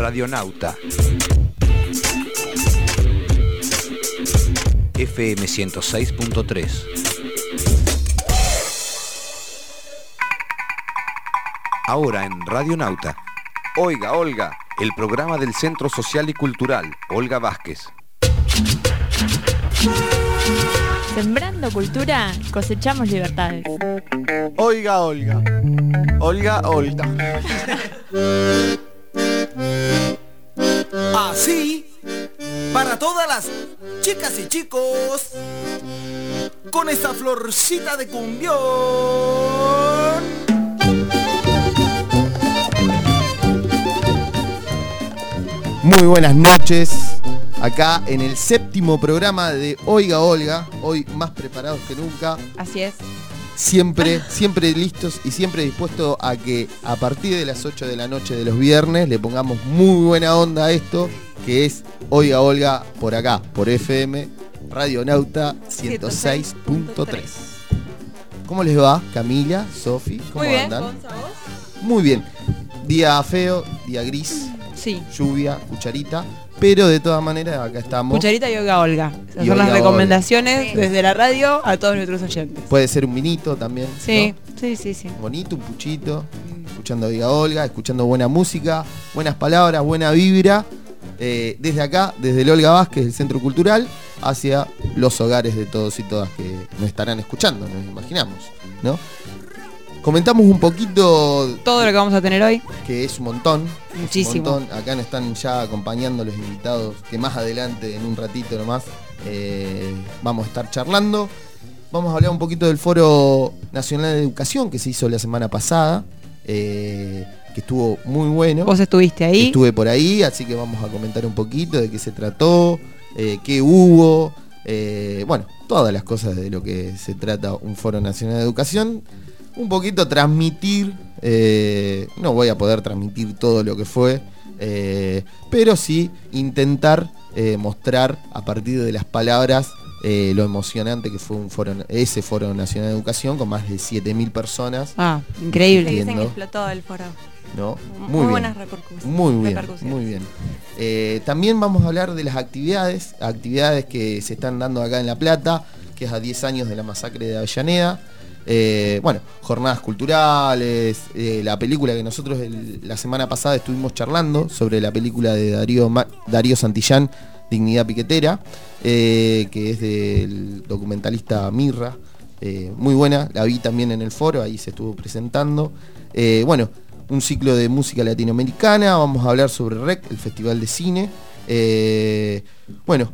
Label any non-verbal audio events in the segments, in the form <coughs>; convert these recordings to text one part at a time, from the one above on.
Radionauta. FM 106.3. Ahora en Radionauta. Oiga, Olga, el programa del Centro Social y Cultural, Olga Vázquez. Sembrando cultura, cosechamos libertades. Oiga, Olga. Olga, Olga. <laughs> Así, para todas las chicas y chicos, con esa florcita de cumbión. Muy buenas noches. Acá en el séptimo programa de Oiga Olga, hoy más preparados que nunca, Así es. Siempre, siempre listos y siempre dispuestos a que a partir de las 8 de la noche de los viernes le pongamos muy buena onda a esto, que es Oiga Olga por acá, por FM Radio Nauta 106.3. ¿Cómo les va, Camila, Sofi? ¿Cómo Muy bien, andan? Gonza, ¿vos? Muy bien. Día feo, día gris, Sí. lluvia, cucharita, pero de todas maneras acá estamos. Cucharita y Olga Olga. Esas Y son las Olga recomendaciones desde la radio a todos nuestros oyentes. Puede ser un vinito también. Sí, ¿no? sí, sí, sí. Bonito, un puchito, escuchando a Diga Olga, escuchando buena música, buenas palabras, buena vibra. eh, desde acá, desde el Olga Vázquez, del Centro Cultural, hacia los hogares de todos y todas que nos estarán escuchando, nos imaginamos, ¿no? Comentamos un poquito Todo lo que vamos a tener hoy, que es un montón. un Muchísimo. montón. Acá nos están ya acompañando los invitados que más adelante, en un ratito nomás, eh, vamos a estar charlando. Vamos a hablar un poquito del Foro Nacional de Educación que se hizo la semana pasada, eh, que estuvo muy bueno. vos estuviste ahí. Estuve por ahí, así que vamos a comentar un poquito de qué se trató, eh, qué hubo, eh, bueno, todas las cosas de lo que se trata un Foro Nacional de Educación. Un poquito transmitir, eh, no voy a poder transmitir todo lo que fue, eh, pero sí intentar eh, mostrar a partir de las palabras eh, lo emocionante que fue un foro, ese Foro Nacional de Educación con más de 7.000 personas. Ah, increíble. Dicen que explotó el foro. ¿no? Muy, bien. buenas repercusiones. Muy bien, repercusiones. muy bien. Eh, también vamos a hablar de las actividades, actividades que se están dando acá en La Plata, que es a 10 años de la masacre de Avellaneda. Eh, bueno, jornadas culturales, eh, la película que nosotros la semana pasada estuvimos charlando sobre la película de Darío, Darío Santillán, Dignidad Piquetera, eh, que es del documentalista Mirra. Muy buena, la vi también en el foro, ahí se estuvo presentando. Bueno, un ciclo de música latinoamericana, vamos a hablar sobre REC, el Festival de Cine. Bueno,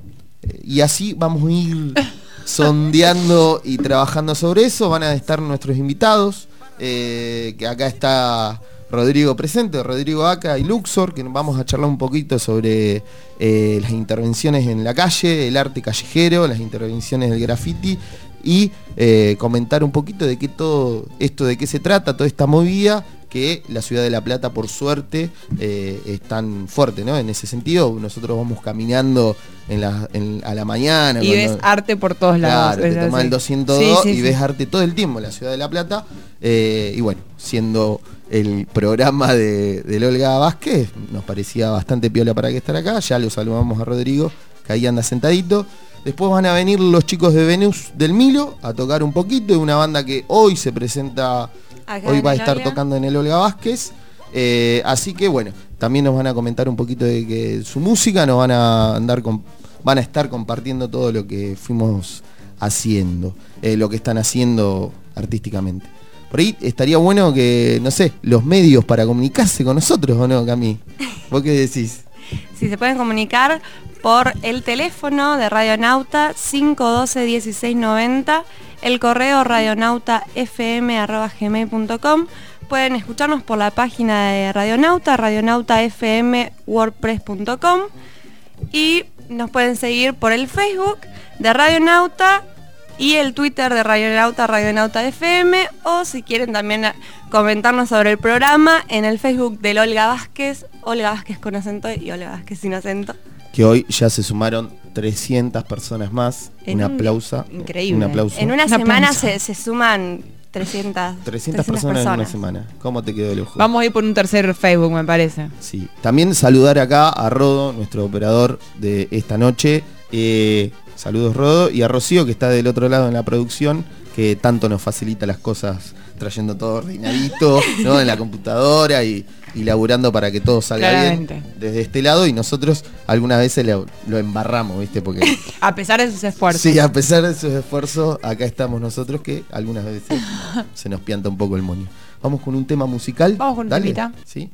y así vamos a ir <laughs> sondeando y trabajando sobre eso. Van a estar nuestros invitados, eh, que acá está Rodrigo presente, Rodrigo Aca y Luxor, que vamos a charlar un poquito sobre eh, las intervenciones en la calle, el arte callejero, las intervenciones del graffiti y eh, comentar un poquito de qué todo esto, de qué se trata, toda esta movida que la ciudad de La Plata, por suerte, eh, es tan fuerte, ¿no? En ese sentido, nosotros vamos caminando en la, en- a la mañana. Y cuando- ves arte por todos lados. Claro, te tomás el 202 Sí, sí, y sí. ves arte todo el tiempo en la ciudad de La Plata. Eh, y bueno, siendo el programa de, del Olga Vázquez, nos parecía bastante piola para que estar acá. Ya lo saludamos a Rodrigo, que ahí anda sentadito. Después van a venir los chicos de Venus del Milo a tocar un poquito. Es una banda que hoy se presenta, Acá hoy va a estar tocando en el Olga Vázquez. Eh, así que bueno, también nos van a comentar un poquito de que su música, nos van a andar con, van a estar compartiendo todo lo que fuimos haciendo, eh, lo que están haciendo artísticamente. Por ahí estaría bueno que, no sé, los medios para comunicarse con nosotros o no, Cami. ¿Vos qué decís? Si se pueden comunicar por el teléfono de Radionauta 512-1690, el correo radionautafm.gmail.com. Pueden escucharnos por la página de Radionauta, radionautafmwordpress.com y nos pueden seguir por el Facebook de Radionauta y el Twitter de Radionauta, Radionauta FM o si quieren también comentarnos sobre el programa en el Facebook del Olga Vázquez, Olga Vázquez con acento y Olga Vázquez sin acento. Que hoy ya se sumaron 300 personas más. En un un- aplauso. increíble. Un aplauso. En una Un semana se suman 300, 300 personas, en una semana. ¿Cómo te quedó el ojo? Vamos a ir por un tercer Facebook, me parece. Sí. También saludar acá a Rodo, nuestro operador de esta noche. Eh, saludos Rodo. Y a Rocío, que está del otro lado en la producción, que tanto nos facilita las cosas trayendo todo ordenadito, ¿no? En la computadora y, y laburando para que todo salga Claramente. bien desde este lado. Y nosotros algunas veces lo, lo embarramos, ¿viste? Porque A pesar de sus esfuerzos. Sí, a pesar de sus esfuerzos, acá estamos nosotros que algunas veces se nos pianta un poco el moño. Vamos con un tema musical. Vamos con un. Sí.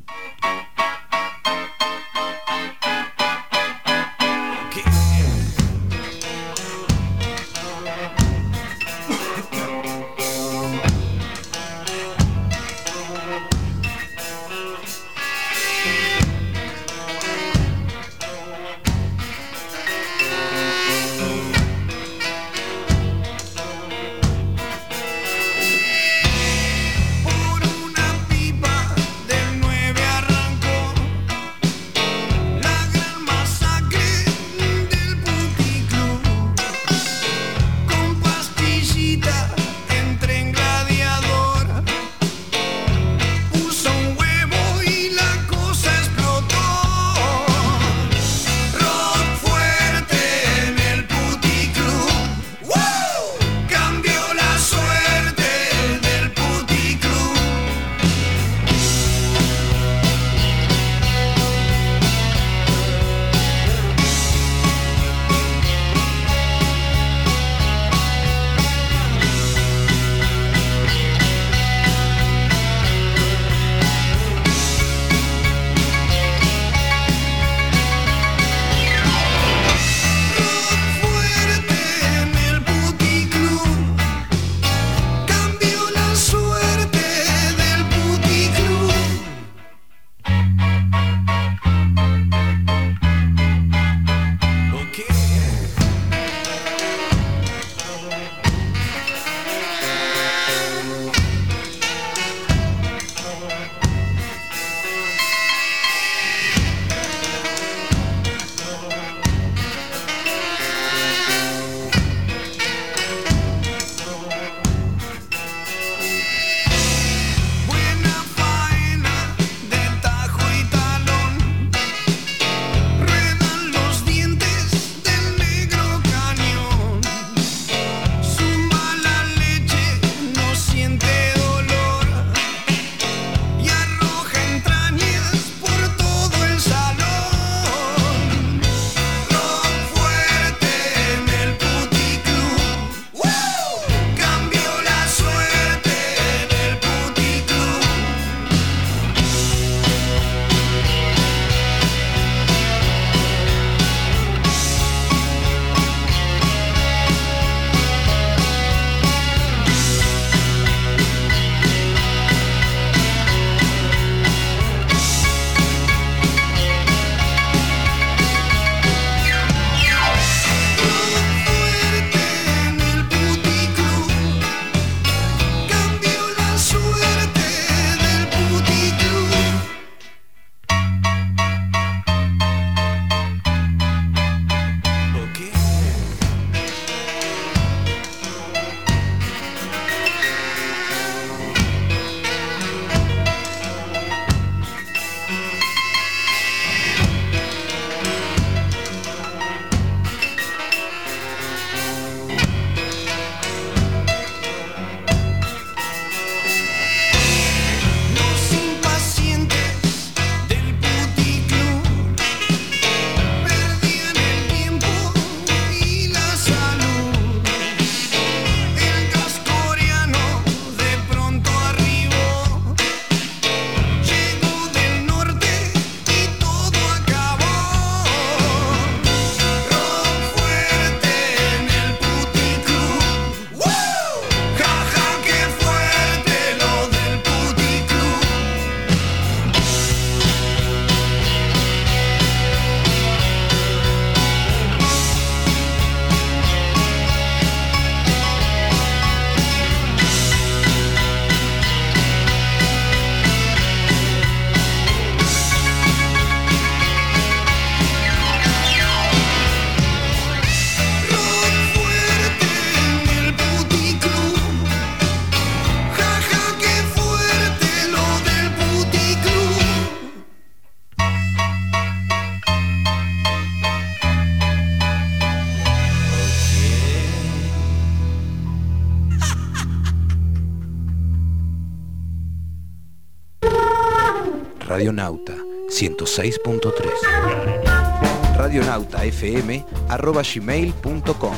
106.3. Radionautafm arroba gmail.com.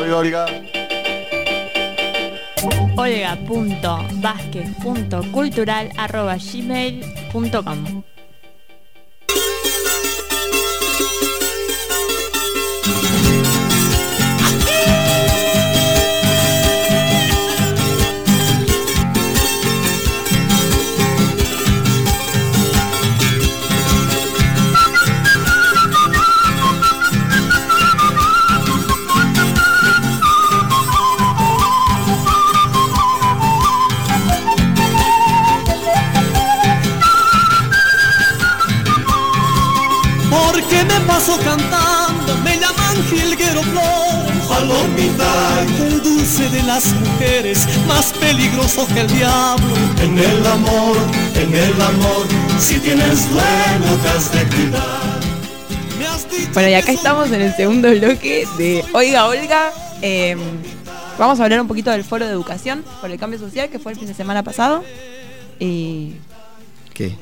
Oiga, Olga. olga.vázquez.cultural.gmail.com Porque Palomita, el dulce de las mujeres, más peligroso que el diablo. En el amor, en el amor, si tienes dueño te has de cuidar. Me has dicho Bueno, y acá estamos en el segundo bloque de Oiga Olga. Eh, vamos a hablar un poquito del foro de educación por el cambio social que fue el fin de semana pasado. Y ¿Qué?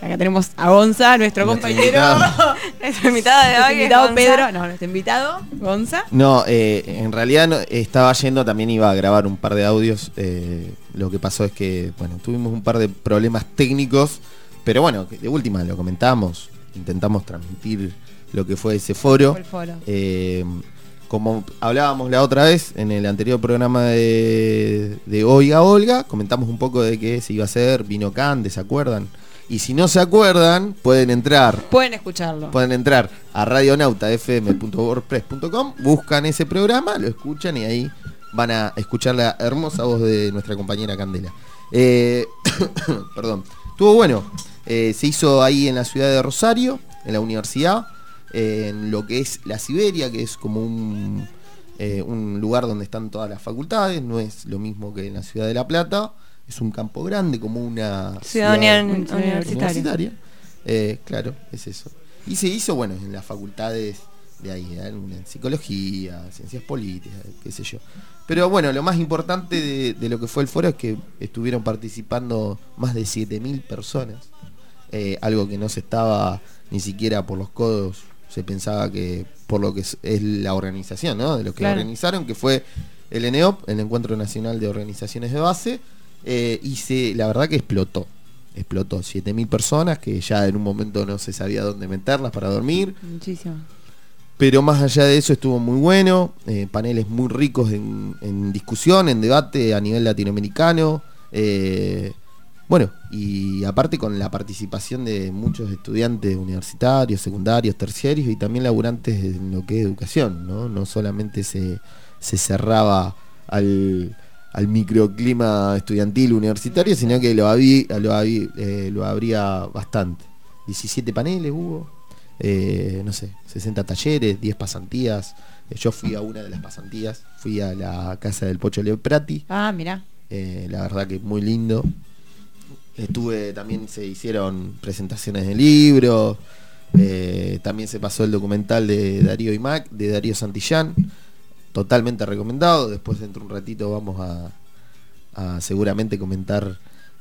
Acá tenemos a Gonza, nuestro Nuestro compañero. invitado. <laughs> Nuestro invitado de hoy invitado. Pedro, no, nuestro invitado, Gonza. No, eh, en realidad no- estaba yendo, también iba a grabar un par de audios. eh, lo que pasó es que, bueno, tuvimos un par de problemas técnicos, pero bueno, de última lo comentamos, intentamos transmitir lo que fue ese foro. Fue el foro. Eh, como hablábamos la otra vez en el anterior programa de, de Oiga Olga, comentamos un poco de qué se iba a hacer, vino Cande, ¿se acuerdan? Y si no se acuerdan, pueden entrar Pueden escucharlo. Pueden entrar a radionautafm.wordpress.com, buscan ese programa, lo escuchan y ahí van a escuchar la hermosa voz de nuestra compañera Candela. Eh, <coughs> perdón. Estuvo bueno. Eh, se hizo ahí en la ciudad de Rosario, en la universidad, eh, en lo que es la Siberia, que es como un, eh, un lugar donde están todas las facultades, no es lo mismo que en la ciudad de La Plata, es un campo grande, como una Ciudad Unión- Universitaria. Universitaria. universitaria. Eh, claro, es eso. Y se hizo, bueno, en las facultades de ahí, ¿eh? en psicología, ciencias políticas, qué sé yo. Pero bueno, lo más importante de, de lo que fue el foro es que estuvieron participando más de 7.000 personas. Eh, algo que no se estaba ni siquiera por los codos, se pensaba que por lo que es, es la organización, ¿no? De lo que Claro. organizaron, que fue el ENEOP, el Encuentro Nacional de Organizaciones de Base, eh, y se, la verdad que explotó. Explotó 7.000 personas que ya en un momento no se sabía dónde meterlas para dormir. Muchísimo. Pero más allá de eso estuvo muy bueno, eh, paneles muy ricos en, en discusión, en debate a nivel latinoamericano. eh, bueno, y aparte con la participación de muchos estudiantes universitarios, secundarios, terciarios y también laburantes en lo que es educación, ¿no? No solamente se, se cerraba al, al microclima estudiantil universitario, sino que lo, habí- lo, habí- eh, lo habría bastante. 17 paneles hubo, eh, no sé, 60 talleres, 10 pasantías. Eh, yo fui a una de las pasantías, fui a la casa del Pocho Leprati, Ah, mirá. eh, la verdad que muy lindo. Estuve, también se hicieron presentaciones de libros, eh, también se pasó el documental de Darío Imac, de Darío Santillán, totalmente recomendado. Después dentro de un ratito vamos a, a seguramente comentar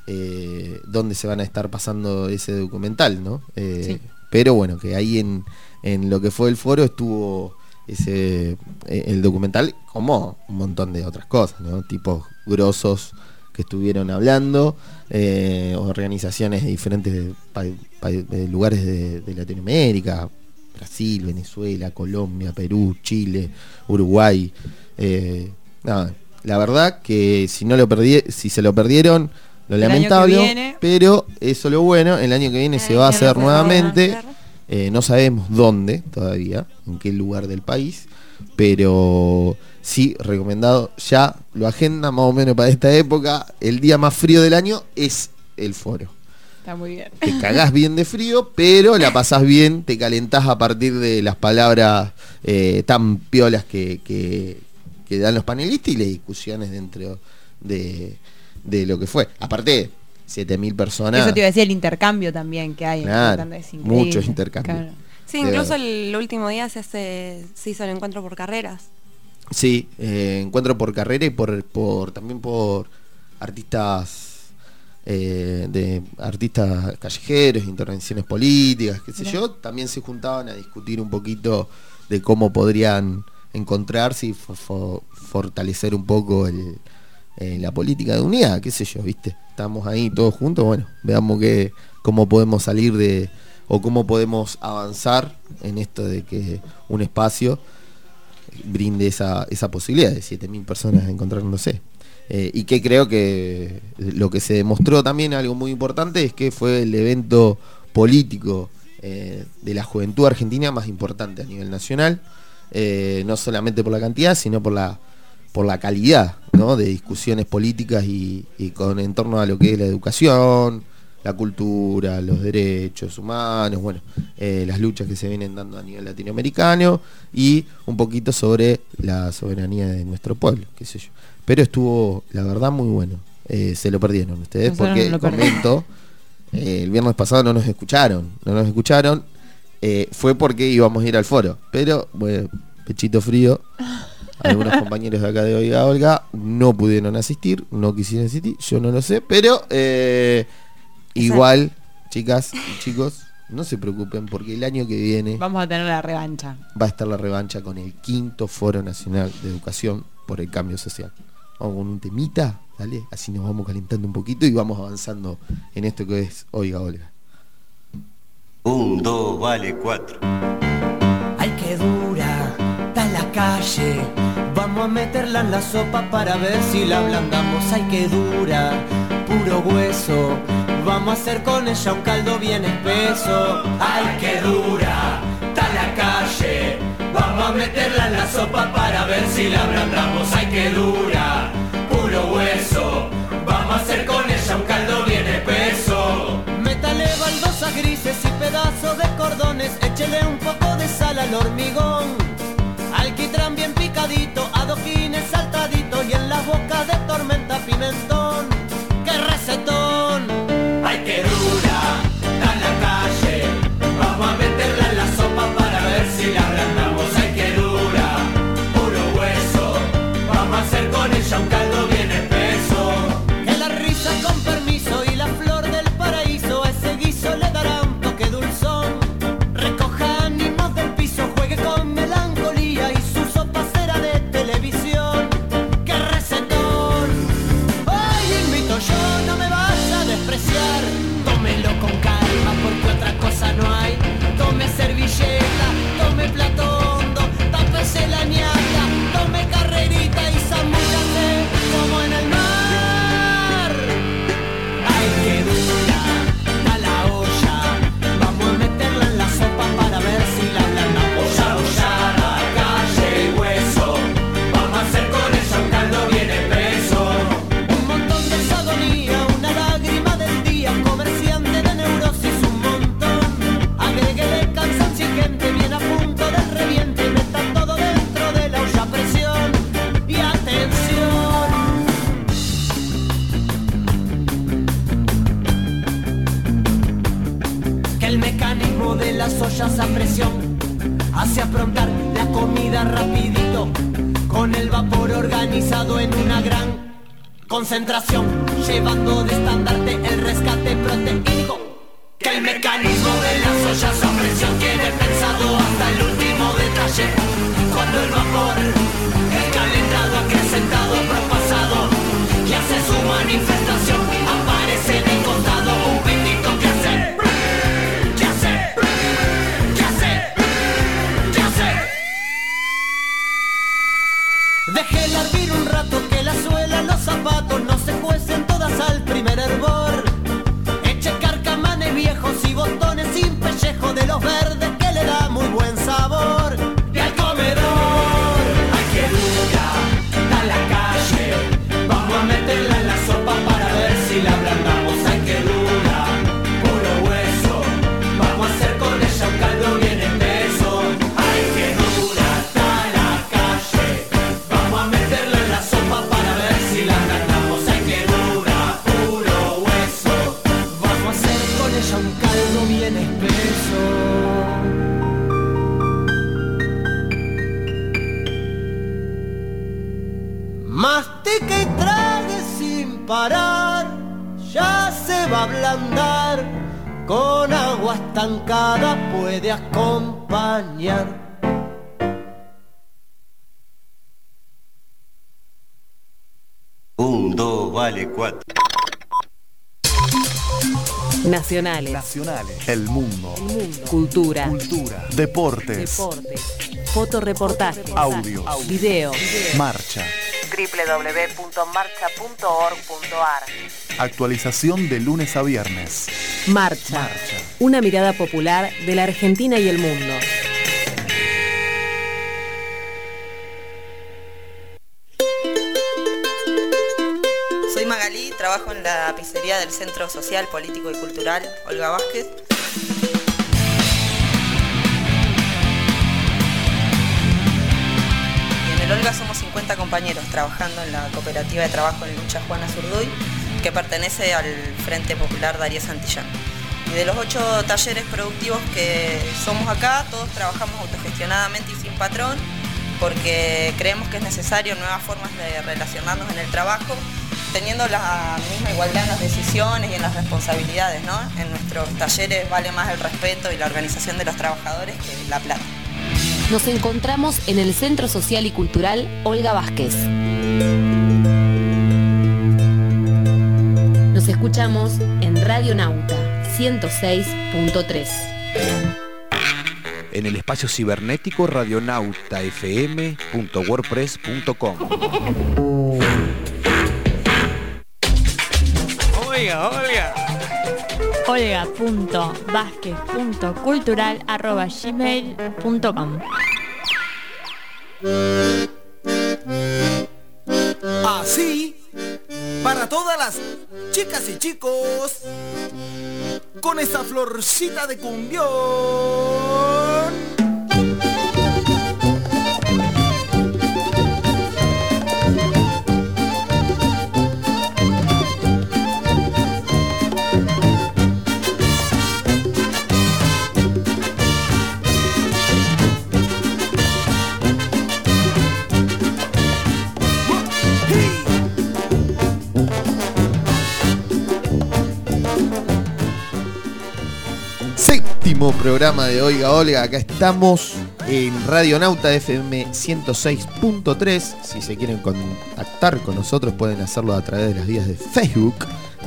eh, dónde se van a estar pasando ese documental, ¿no? Eh, Sí. Pero bueno, que ahí en, en lo que fue el foro estuvo ese eh, el documental como un montón de otras cosas, ¿no? Tipos grosos que estuvieron hablando, eh, organizaciones de diferentes pa- pa- de lugares de, de Latinoamérica, Brasil, Venezuela, Colombia, Perú, Chile, Uruguay. eh, nada, la verdad que si no lo perdí, si se lo perdieron, lo El lamentable, viene- pero eso lo bueno, el año que viene se va a hacer nuevamente. Eh, no sabemos dónde todavía, en qué lugar del país, pero sí, recomendado. Ya lo agenda más o menos para esta época. El día más frío del año es el foro. Está muy bien. Te cagás bien de frío, pero la pasás bien, te calentás a partir de las palabras eh, tan piolas que, que- que dan los panelistas y las discusiones dentro de, de lo que fue. Aparte, 7000 personas. Eso te iba a decir el intercambio también que hay. Claro, es muchos intercambios. Claro. Sí, incluso el último día se, hace, se hizo el encuentro por carreras. Sí, eh, encuentro por carrera y por, por también por artistas eh, de artistas callejeros, intervenciones políticas, qué sé yo, también se juntaban a discutir un poquito de cómo podrían encontrarse y fortalecer un poco el, eh, la política de unidad, qué sé yo, ¿viste? Estamos ahí todos juntos, bueno, veamos que, cómo podemos salir de, o cómo podemos avanzar en esto de que un espacio brinde esa, esa posibilidad de 7.000 personas encontrándose. Eh, y que creo que lo que se demostró también, algo muy importante, es que fue el evento político eh, de la juventud argentina más importante a nivel nacional, eh, no solamente por la cantidad, sino por la, por la calidad de discusiones políticas y, con en torno a lo que es la educación, la cultura, los derechos humanos, bueno, las luchas que se vienen dando a nivel latinoamericano y un poquito sobre la soberanía de nuestro pueblo, qué sé yo. Pero estuvo, la verdad, muy bueno. Eh, se lo perdieron ustedes porque comento, eh, el viernes pasado no nos escucharon, no nos escucharon. Eh, fue porque íbamos a ir al foro. Pero, bueno, pechito frío. Algunos <laughs> compañeros de acá de Oiga Olga no pudieron asistir, no quisieron asistir, yo no lo sé, pero igual, chicas y chicos, no se preocupen porque el año que viene vamos a tener la revancha. Va a estar la revancha con el quinto Foro Nacional de Educación por el Cambio Social. Vamos con un temita, dale, así nos vamos calentando un poquito y vamos avanzando en esto que es Oiga Olga. Un, dos, vale, cuatro. Ay, qué dura, está la calle. Vamos a meterla en la sopa para ver si la ablandamos. Ay, qué dura, puro hueso. Vamos a hacer con ella un caldo bien espeso. Ay, qué dura, está la calle. Vamos a meterla en la sopa para ver si la ablandamos. Ay, que dura, puro hueso. Vamos a hacer con ella un caldo bien espeso. Métale baldosas grises y pedazos de cordones. Échele un poco de sal al hormigón. Alquitrán bien picadito, adoquines saltadito y en las bocas de tormenta pimentón. ¡Qué recetón! ¡Ay, qué dura! Nacionales. Nacionales. El mundo. Cultura. Cultura. Deportes. Deportes. Fotoreportajes. Audios. Video. Marcha. www.marcha.org.ar Actualización de lunes a viernes. Marcha. Marcha. Una mirada popular de la Argentina y el mundo. Del Centro Social, Político y Cultural Olga Vázquez. En el Olga somos 50 compañeros trabajando en la cooperativa de trabajo en lucha Juana Zurduy, que pertenece al Frente Popular Darío Santillán. Y de los ocho talleres productivos que somos acá, todos trabajamos autogestionadamente y sin patrón, porque creemos que es necesario nuevas formas de relacionarnos en el trabajo, teniendo la misma igualdad en las decisiones y en las responsabilidades, ¿no? En nuestros talleres vale más el respeto y la organización de los trabajadores que la plata. Nos encontramos en el Centro Social y Cultural Olga Vázquez. Nos escuchamos en Radio Nauta 106.3. En el espacio cibernético radionautafm.wordpress.com. Oiga, oiga. olga.vázquez.cultural.gmail.com Así, para todas las chicas y chicos, con esa florcita de cumbión. Programa de Oiga Olga, acá estamos en Radio Nauta FM 106.3. Si se quieren contactar con nosotros pueden hacerlo a través de las vías de Facebook,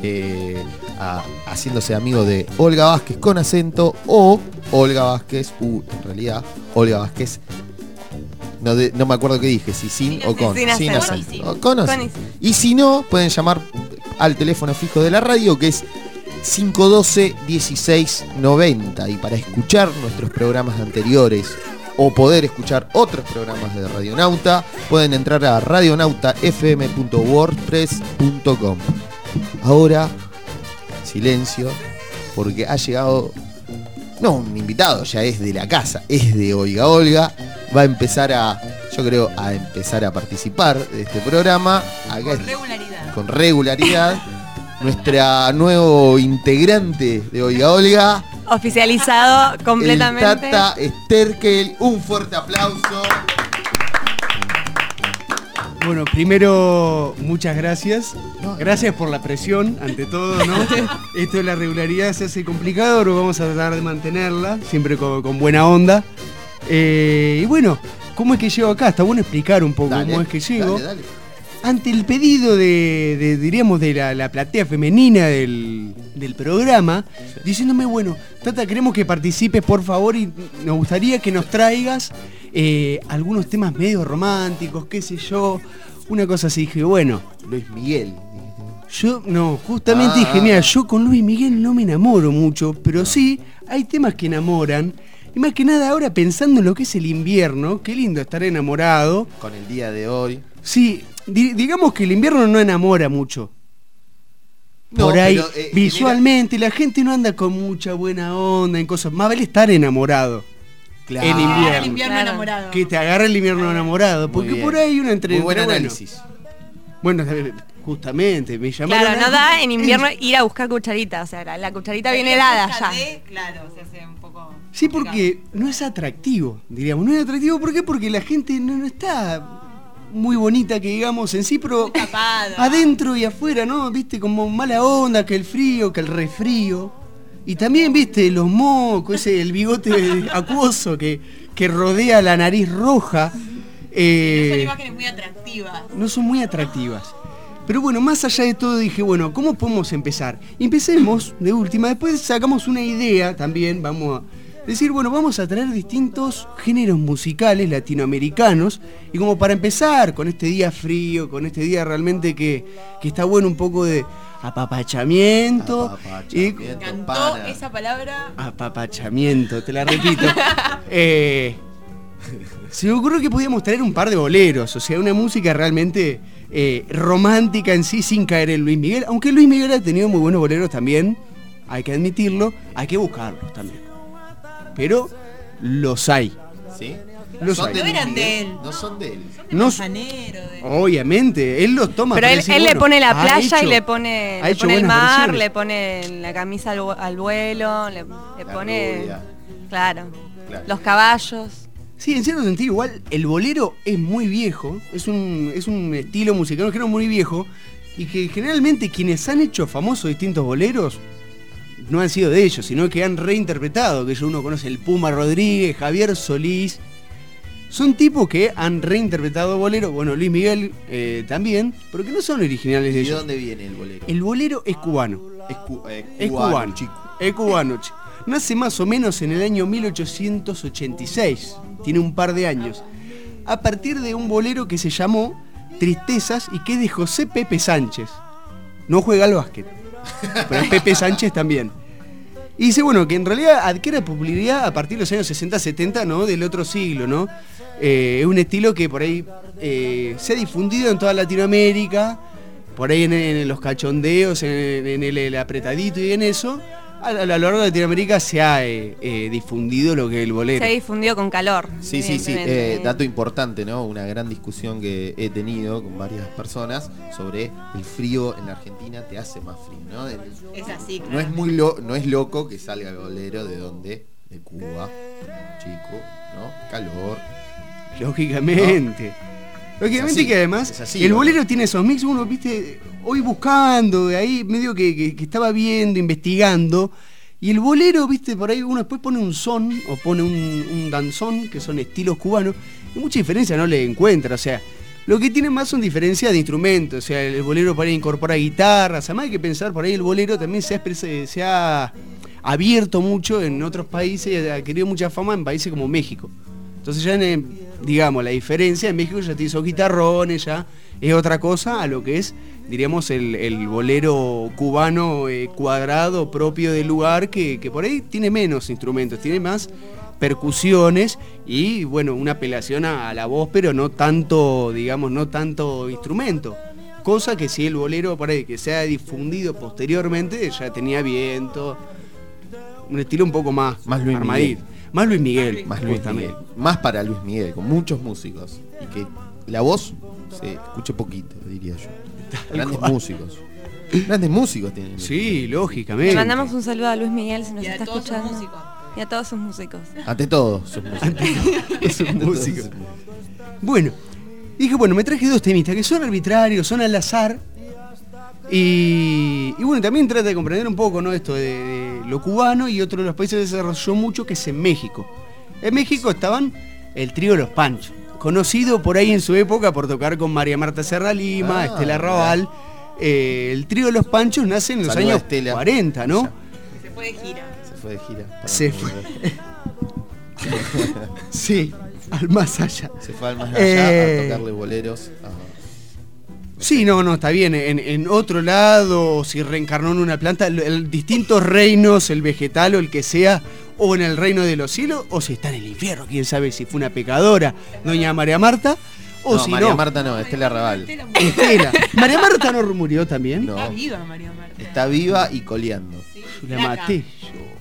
eh, a- haciéndose amigo de Olga Vázquez con acento o Olga Vázquez, u en realidad Olga Vázquez. No, de- no me acuerdo qué dije, si sin o con. Sin acento. O con o Y si no, pueden llamar al teléfono fijo de la radio que es 512-1690. Y para escuchar nuestros programas anteriores o poder escuchar otros programas de Radionauta, pueden entrar a radionautafm.wordpress.com. Ahora, silencio, porque ha llegado, no un invitado, ya es de la casa, es de Oiga Olga. Va a empezar a, yo creo, a empezar a participar de este programa. Acá es- Regularidad. con regularidad. <laughs> Nuestra nuevo integrante de Oiga Olga, Oficializado el completamente. Tata Sterkel. Un fuerte aplauso. Bueno, primero, muchas gracias. Gracias por la presión, ante todo, ¿no? <laughs> Esto de la regularidad se hace complicado, pero vamos a tratar de mantenerla, siempre con, con buena onda. Eh, y bueno, ¿cómo es que llego acá? Está bueno explicar un poco Dale, cómo es que llego. dale, dale. Ante el pedido de, de, diríamos, de la, la platea femenina del, del programa, diciéndome, bueno, Tata, queremos que participes, por favor, y nos gustaría que nos traigas eh, algunos temas medio románticos, qué sé yo, una cosa así. Dije, bueno, Luis Miguel. yo, no, justamente Ah. dije, mira, yo con Luis Miguel no me enamoro mucho, pero sí, hay temas que enamoran. Y más que nada ahora pensando en lo que es el invierno, qué lindo estar enamorado. Con el día de hoy. Sí, di- digamos que el invierno no enamora mucho. No, Por ahí, pero, eh, visualmente, la gente no anda con mucha buena onda en cosas. Más vale estar enamorado. Claro. En invierno. el invierno Claro. enamorado. Que te agarra el invierno enamorado. Porque por ahí uno entre. Muy buen entre- análisis. Bueno, bueno, justamente, me llamaron. Claro, no da en invierno ir a buscar cucharita. O sea, la, la cucharita viene helada ya. Claro, se hace un poco. Sí, porque no es atractivo, diríamos. No es atractivo, ¿por qué? Porque la gente no, no está muy bonita que digamos en sí, pero adentro y afuera, ¿no? Viste, como mala onda, que el frío, que el resfrío. Y también, viste, los mocos, ese, el bigote <laughs> acuoso que, que rodea la nariz roja. Eh, Son imágenes muy atractivas. no son muy atractivas. Pero bueno, más allá de todo dije, bueno, ¿cómo podemos empezar? Empecemos de última, después sacamos una idea también, vamos a decir, bueno, vamos a traer distintos géneros musicales latinoamericanos y como para empezar con este día frío, con este día realmente que, que está bueno un poco de apapachamiento. y- Cantó esa palabra. apapachamiento, te la repito. <laughs> Eh, se me ocurrió que podíamos traer un par de boleros, o sea, una música realmente eh, romántica en sí, sin caer en Luis Miguel. Aunque Luis Miguel ha tenido muy buenos boleros también, hay que admitirlo, hay que buscarlos también. Pero los hay. ¿Sí? Los Son hay. de No eran de él. No son de él. No- Manero, de- obviamente, él los toma. Pero él, le pone la playa y le pone, ha le hecho pone el mar, versiones. le pone la camisa al, vu- al vuelo, le, le La pone. rubia. Claro, Claro. Los caballos. Sí, en cierto sentido, igual el bolero es muy viejo, es un, es un estilo musical, un género muy viejo, y que generalmente quienes han hecho famosos distintos boleros no han sido de ellos, sino que han reinterpretado, que uno conoce el Puma Rodríguez, Javier Solís. Son tipos que han reinterpretado boleros, bueno, Luis Miguel eh, también, pero que no son originales de ¿Y de ellos. dónde viene el bolero? El bolero es cubano. Es, cu- eh, Es cubano, cubano, chico. Es cubano, chico. Nace más o menos en el año 1886. Tiene un par de años. A partir de un bolero que se llamó Tristezas y que es de José Pepe Sánchez. No juega al básquet. <laughs> Pero Pepe Sánchez también. Y dice, bueno, que en realidad adquiere popularidad a partir de los años 60-70, ¿no? Del otro siglo, ¿no? Eh, es un estilo que por ahí eh, se ha difundido en toda Latinoamérica, por ahí en, los cachondeos, en, el apretadito y en eso. A, a lo largo de Latinoamérica se ha eh, eh, difundido lo que es el bolero. Se ha difundido con calor. Sí, sí, sí. eh, dato importante, ¿no? Una gran discusión que he tenido con varias personas sobre el frío en la Argentina te hace más frío, ¿no? El- Es así, no es muy lo- no es loco que salga el bolero de donde, de Cuba, chico, ¿no? Calor. Lógicamente. Lógicamente que además así, el ¿no? bolero tiene esos mix, uno, viste, hoy buscando, de ahí medio que, que- que estaba viendo, investigando, y el bolero, viste, por ahí uno después pone un son o pone un, un danzón, que son estilos cubanos, y mucha diferencia no le encuentra, o sea, lo que tiene más son diferencias de instrumentos, o sea, el bolero por ahí incorpora guitarras, además hay que pensar por ahí el bolero también se ha, se ha abierto mucho en otros países y ha adquirido mucha fama en países como México. Entonces ya, en, digamos, la diferencia en México ya te hizo guitarrones, ya es otra cosa a lo que es, diríamos, el, el bolero cubano eh, cuadrado propio del lugar, que, que por ahí tiene menos instrumentos, tiene más percusiones y, bueno, una apelación a, a la voz, pero no tanto, digamos, no tanto instrumento. Cosa que si el bolero por ahí que se ha difundido posteriormente ya tenía viento, un estilo un poco más, Más armadito. Más Luis Miguel. Más Luis. Miguel. Más para Luis Miguel, con muchos músicos. Y que la voz se escuche poquito, diría yo. Grandes cual. músicos. Grandes músicos tienen. Sí, Le lógicamente. mandamos un saludo a Luis Miguel si nos Y a está todos sus escuchando. músicos. Y a todos sus músicos. Ante todo, sus <laughs> músicos. Ante sus músicos. Bueno, dije, bueno, me traje dos temistas que son arbitrarios, son al azar. Y, y bueno, también trata de comprender un poco, ¿no? Esto de, de lo cubano y otro de los países que se desarrolló mucho, que es en México. En México estaban el trío Los Panchos, conocido por ahí en su época por tocar con María Marta Serra Lima, Ah, Estela Raval. Eh, el trío Los Panchos nace en los Saluda años Estela. 40, ¿no? Se fue de gira. Se fue de gira. Se fue. <laughs> Sí, al más allá. Se fue al más allá Eh, a tocarle boleros. Sí, no, no, está bien. En, en otro lado, si reencarnó en una planta, el- el- distintos reinos, el vegetal o el que sea, o en el reino de los cielos, o si está en el infierno, quién sabe si fue una pecadora, doña María Marta, o no, si María no. Marta no, Estela Raval. Estela. <laughs> María Marta no murió también. No, Está viva María Marta. está viva y coleando. La maté.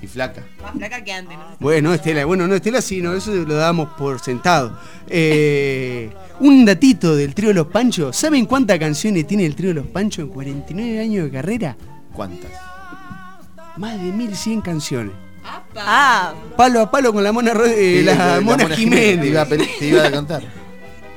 Y flaca. Más flaca que antes. No Bueno, Estela, bueno, no, Estela sí, no, eso lo damos por sentado. Eh, un datito del trío Los Panchos. ¿Saben cuántas canciones tiene el trío Los Panchos en 49 años de carrera? ¿Cuántas? Más de 1100 canciones. Ah, Palo a palo con la mona, eh, Sí, la, mona, Jiménez. Te iba, a, te iba a contar.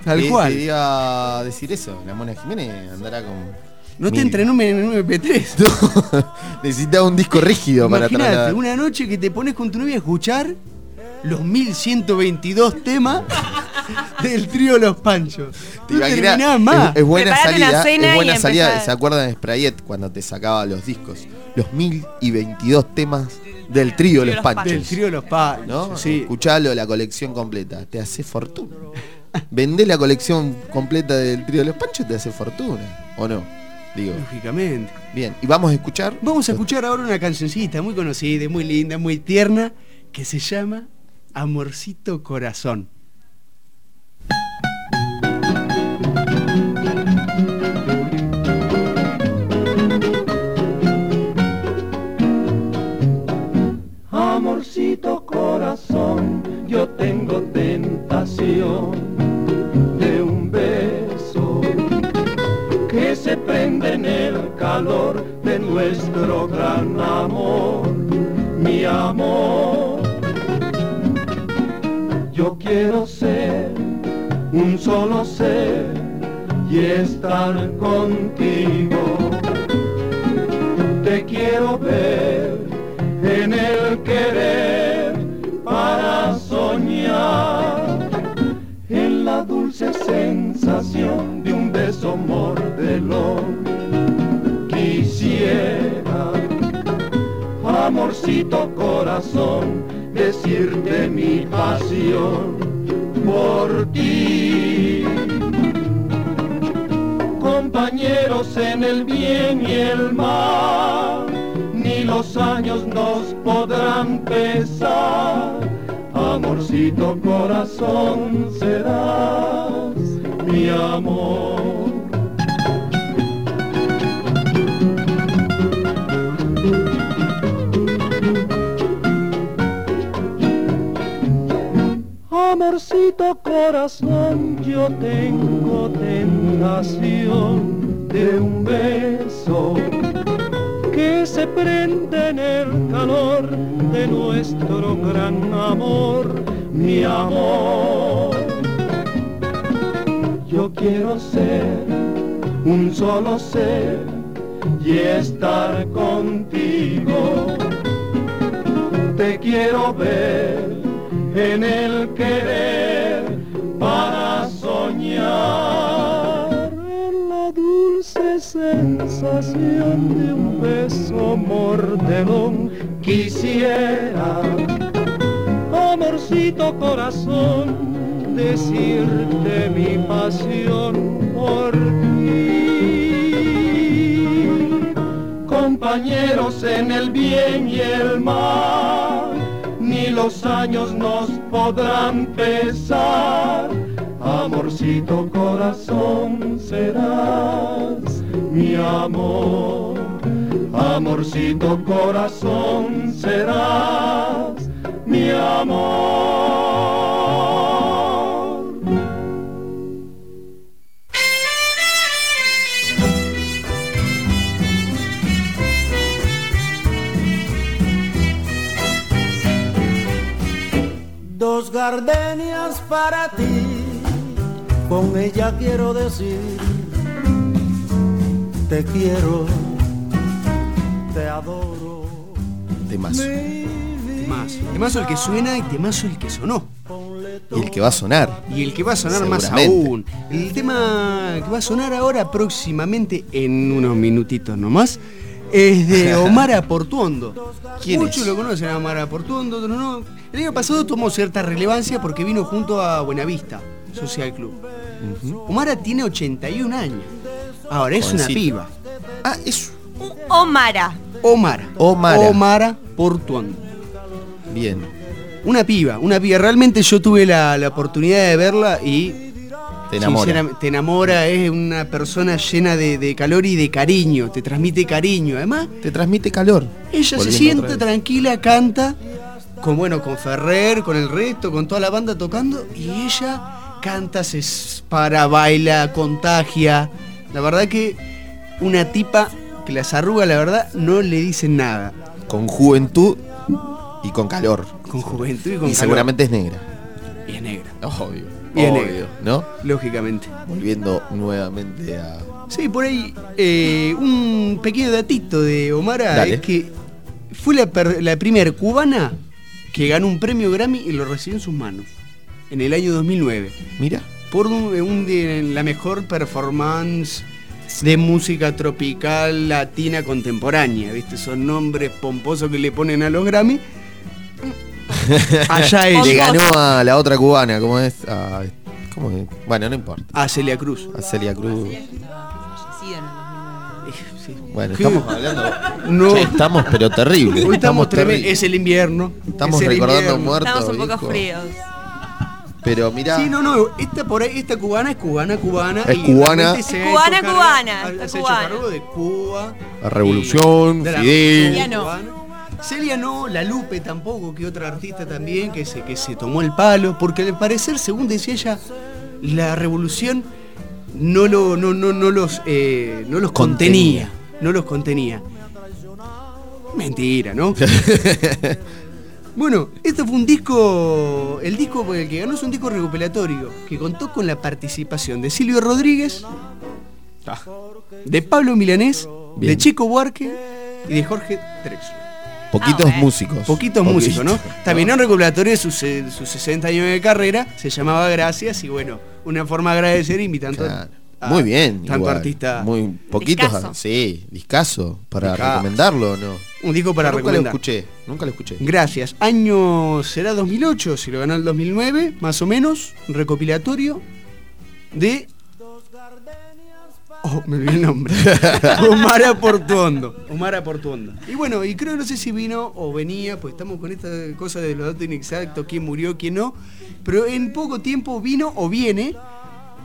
Tal cual. Que iba a decir eso. La Mona Jiménez andará con. No te entra en un, en un MP3. <laughs> Necesitaba un disco rígido para Imagínate, trasladar. una noche que te pones con tu novia a escuchar los 1122 temas <laughs> del trío Los Panchos. ¿Te No imaginas? más. Es, es buena Preparate salida. cena Es buena salida. ¿Se acuerdan de Sprayet cuando te sacaba los discos? Los mil y veintidós temas del trío Los Panchos. Del trío Los Panchos. ¿No? Sí. Escuchalo, la colección completa. Te hace fortuna. Vendés la colección completa del trío Los Panchos, te hace fortuna. ¿O no? Digo. Lógicamente. Bien. ¿Y vamos a escuchar? Vamos a escuchar ahora una cancioncita muy conocida, muy linda, muy tierna, que se llama Amorcito Corazón. Amorcito corazón, yo tengo tentación se prende en el calor de nuestro gran amor, mi amor. Yo quiero ser un solo ser y estar contigo. Te quiero ver en el querer sensación de un beso mordelón. Quisiera, amorcito corazón, decirte mi pasión por ti. Compañeros en el bien y el mal, ni los años nos podrán pesar. Amorcito corazón serás mi amor. Amorcito corazón, yo tengo tentación de un beso que se prende en el calor de nuestro gran amor, mi amor. Yo quiero ser un solo ser y estar contigo. Te quiero ver en el querer para soñar sensación de un beso mordelón. Quisiera, amorcito corazón, decirte mi pasión por ti. Compañeros en el bien y el mal ni los años nos podrán pesar. Amorcito corazón serás mi amor. Amorcito corazón serás mi amor. Dos gardenias para ti, con ella quiero decir, te quiero, te adoro. Temazo. Temazo. Temazo el que suena y temazo el que sonó. Y el que va a sonar. Y el que va a sonar más aún. El tema que va a sonar ahora próximamente, en unos minutitos nomás, es de <laughs> Omar Aportuondo. ¿Quién Muchos lo conocen a Omar Aportuondo, otros no. El año pasado tomó cierta relevancia porque vino junto a Buenavista Social Club. Omara tiene 81 años. Ahora es una piba. Ah, es Omara. Omara. Omara. Omara Portuondo. bien. Una piba, una piba. Realmente yo tuve la, la oportunidad de verla y Te enamora. Te enamora, es una persona llena de, de calor y de cariño, te transmite cariño. Además, Te transmite calor. ella se vez. tranquila, canta, con bueno, con Ferrer, con el resto, con toda la banda tocando, y ella canta, se para, baila, contagia. La verdad que una tipa que las arrugas, la verdad, no le dicen nada. Con juventud y con calor. Con juventud y con Y calor. seguramente es negra. Y es negra. Obvio. Bien Obvio, negro. ¿no? Lógicamente. Volviendo nuevamente a. Sí, por ahí eh, un pequeño datito de Omara Dale. es que fue la, la primera cubana que ganó un premio Grammy y lo recibió en sus manos en el año 2009 Mira. Por un, un de- la mejor performance de música tropical latina contemporánea, ¿viste? Son nombres pomposos que le ponen a los Grammy. Allá ella. <laughs> Le ganó a la otra cubana, ¿cómo es? A- ¿cómo es? Bueno, no importa. A Celia Cruz. A Celia Cruz. Bueno, ¿Qué? estamos hablando. No. Che, estamos, pero terrible. Hoy estamos tremen- terrible. Es el invierno. Estamos es el recordando invierno. muertos. Estamos un poco fríos. Pero mira. Sí, no, no, esta por ahí, esta cubana es cubana, cubana. Es y cubana. ha Cubana, cargo- cubana, se ha hecho cargo de Cuba. La revolución, de la Fidel. Celia no. cubana. Celia no, la Lupe tampoco, que otra artista también que se, que se tomó el palo, porque al parecer, según decía ella, la revolución no, lo, no, no, no los, eh, no los contenía. No los contenía. Mentira, ¿no? <laughs> Bueno, este fue un disco, el disco por el que ganó es un disco recopilatorio que contó con la participación de Silvio Rodríguez, de Pablo Milanés, Bien. de Chico Buarque y de Jorge Drexler. Poquitos Ah, músicos. Poquitos Poquito. músicos, ¿no? <laughs> También un recopilatorio de sus, sus 60 años de carrera, se llamaba Gracias y bueno, una forma de agradecer invitando Claro. Muy bien. tanto igual. artista. Muy poquitos. Sí, discaso. Para Discazo. recomendarlo o no. Un disco para nunca recomendar. lo escuché. Nunca lo escuché. Gracias. Año será 2008, si lo ganó el 2009, más o menos. Recopilatorio de. Oh, me olvidé el nombre. <laughs> Omar Portuondo. Omar Portuondo. Y bueno, y creo, no sé si vino o venía, pues estamos con esta cosa de los datos inexactos, quién murió, quién no. Pero en poco tiempo vino o viene.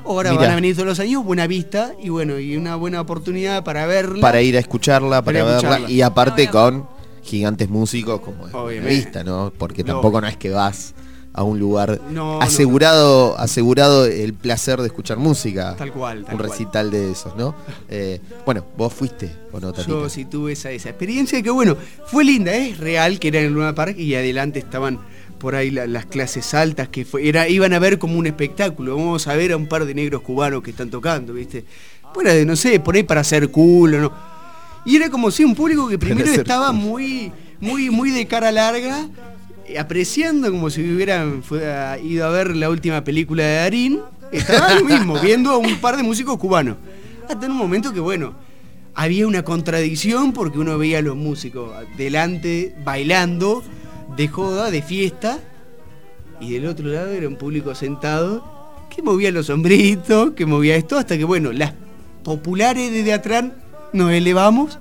Ahora Mirá. van a venir todos los años, buena vista y bueno, y una buena oportunidad para verla. Para ir a escucharla, para, Para verla. escucharla. Y aparte con gigantes músicos como es vista, ¿no? Porque No. tampoco no es que vas a un lugar No, no, asegurado, asegurado el placer de escuchar música. Tal cual, tal un cual. recital de esos, ¿no? Eh, bueno, vos fuiste o no, Tatita? Yo sí tuve esa, esa experiencia que bueno, fue linda, es real que era en el Luna Park y adelante estaban por ahí la- las clases altas que fue, era, iban a ver como un espectáculo, vamos a ver a un par de negros cubanos que están tocando, ¿viste? Bueno, de, no sé, por ahí para hacer culo, ¿no? Y era como si un público que primero estaba culo. muy, muy, muy de cara larga, apreciando como si hubieran fue a- ido a ver la última película de Darín, estaba lo mismo, <laughs> viendo a un par de músicos cubanos. Hasta en un momento que, bueno, había una contradicción porque uno veía a los músicos delante bailando de joda, de fiesta, y del otro lado era un público sentado que movía los sombritos, que movía esto, hasta que, bueno, las populares desde atrás nos elevamos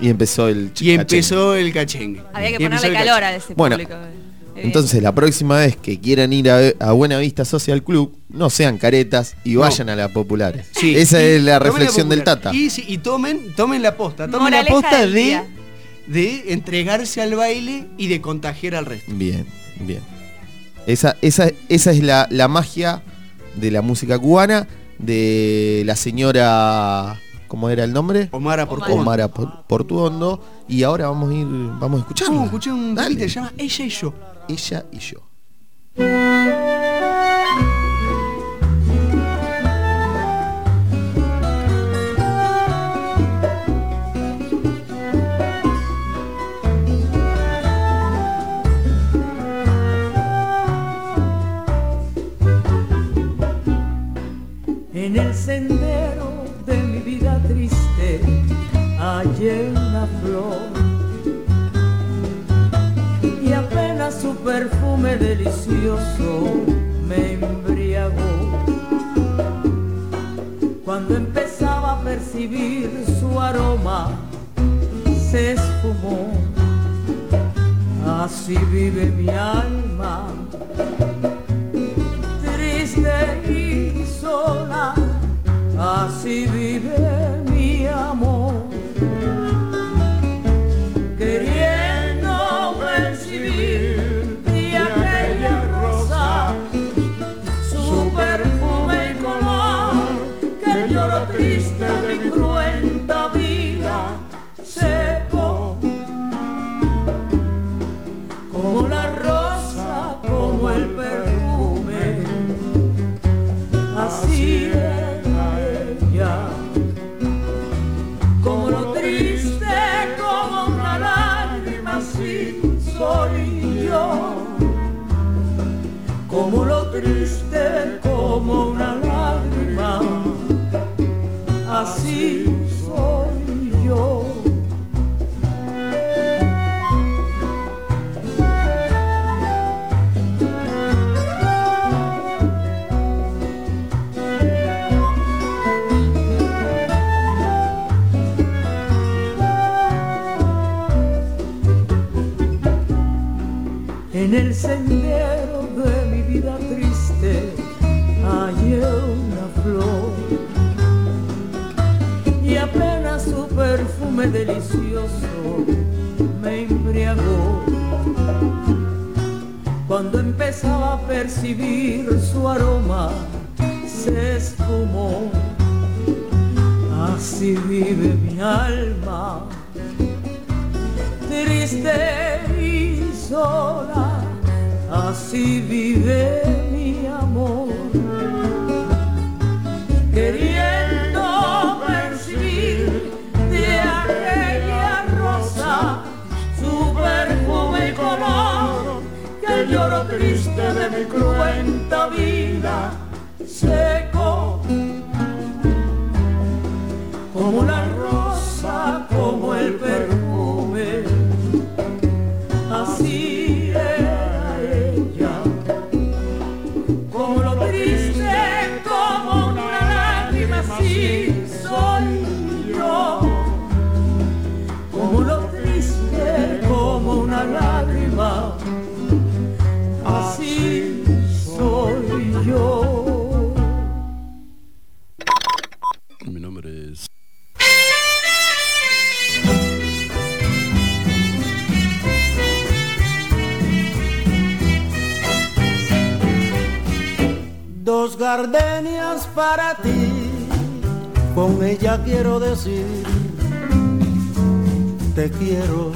Y empezó el y empezó el cachengue. Había que Y ponerle calor cachengue. a ese Bueno, público. Eh, Entonces, la próxima vez que quieran ir a, a Buena Vista Social Club, no sean caretas y No. vayan a la populares. Sí, Esa y es la reflexión del popular. Tata. Y, sí, y tomen, tomen la posta, tomen Moraleja la posta de, día. De entregarse al baile y de contagiar al resto. Bien, bien. Esa, esa, esa es la, la magia de la música cubana, de la señora. ¿Cómo era el nombre? Omar Portuondo. Omar Por- Portuondo. Y ahora vamos a ir, vamos a escucharla. Vamos a escuchar un Dale. que se llama Ella y yo. Ella y yo. En el sendero de mi vida triste hallé una flor y apenas su perfume delicioso me embriagó. Cuando empezaba a percibir su aroma, se esfumó. Así vive mi alma triste y sola, así vive mi amor. Triste como una lágrima, así soy yo. En el sendero delicioso me embriagó. Cuando empezaba a percibir su aroma se esfumó. Así vive mi alma triste y sola, así vive el lloro triste de mi cruenta decir, te quiero,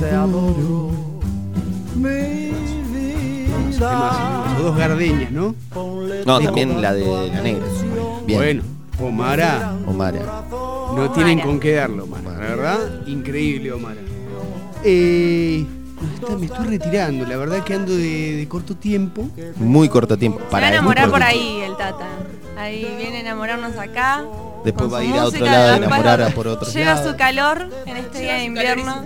te adoro, mi vida. Temazo, Dos gardenias, ¿no? No, también la de la negra. Bien. Bueno, Omara. Omara. No tienen con qué darlo, Omara, la verdad. Increíble, Omara. Eh, está- me estoy retirando, la verdad que ando de, de corto tiempo. Muy corto tiempo. Se va Para a enamorar por tiempo. ahí el Tata. Ahí viene a enamorarnos acá. Después va a ir a otro lado a enamorar a por otro Lleva lado. su calor en este día de invierno.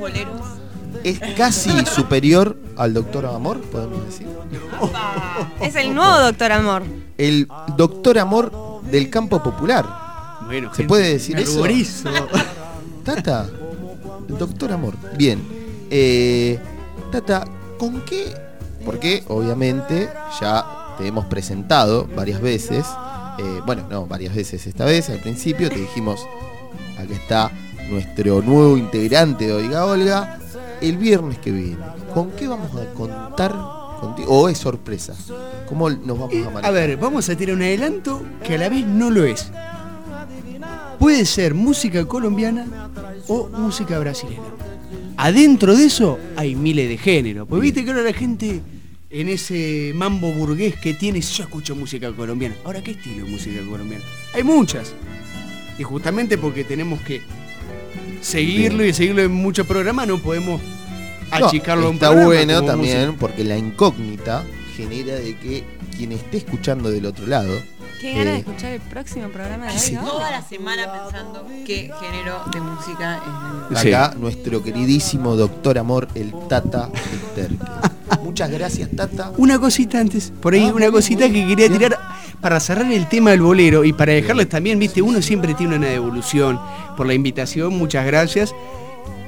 Es casi superior al Doctor Amor, podemos decir. <laughs> Es el nuevo Doctor Amor. El Doctor Amor del campo popular. Bueno, ¿Se puede decir eso? <laughs> Tata, el Doctor Amor. Bien. Eh, Tata, ¿con qué? Porque obviamente ya te hemos presentado varias veces. Eh, bueno, no, varias veces esta vez. Al principio te dijimos, acá está nuestro nuevo integrante de Oiga Olga. El viernes que viene, ¿con qué vamos a contar contigo? ¿O es sorpresa? ¿Cómo nos vamos a manejar? A ver, vamos a tirar un adelanto que a la vez no lo es. Puede ser música colombiana o música brasileña. Adentro de eso hay miles de géneros. Pues viste que ahora la gente en ese mambo burgués que tiene, yo escucho música colombiana. Ahora, ¿qué estilo de música colombiana? Hay muchas. Y justamente porque tenemos que seguirlo y seguirlo en muchos programas, no podemos No, achicarlo a un Está bueno también música. porque la incógnita genera de que quien esté escuchando del otro lado. Qué ganas de eh, escuchar el próximo programa de Sí. hoy, ¿no? Toda la semana pensando qué género de música es el Acá nuestro queridísimo doctor amor, el Tata Listerque. <laughs> Muchas gracias, Tata. Una cosita antes, por ahí una cosita que quería tirar para cerrar el tema del bolero y para dejarles también, viste, uno siempre tiene una devolución por la invitación, muchas gracias.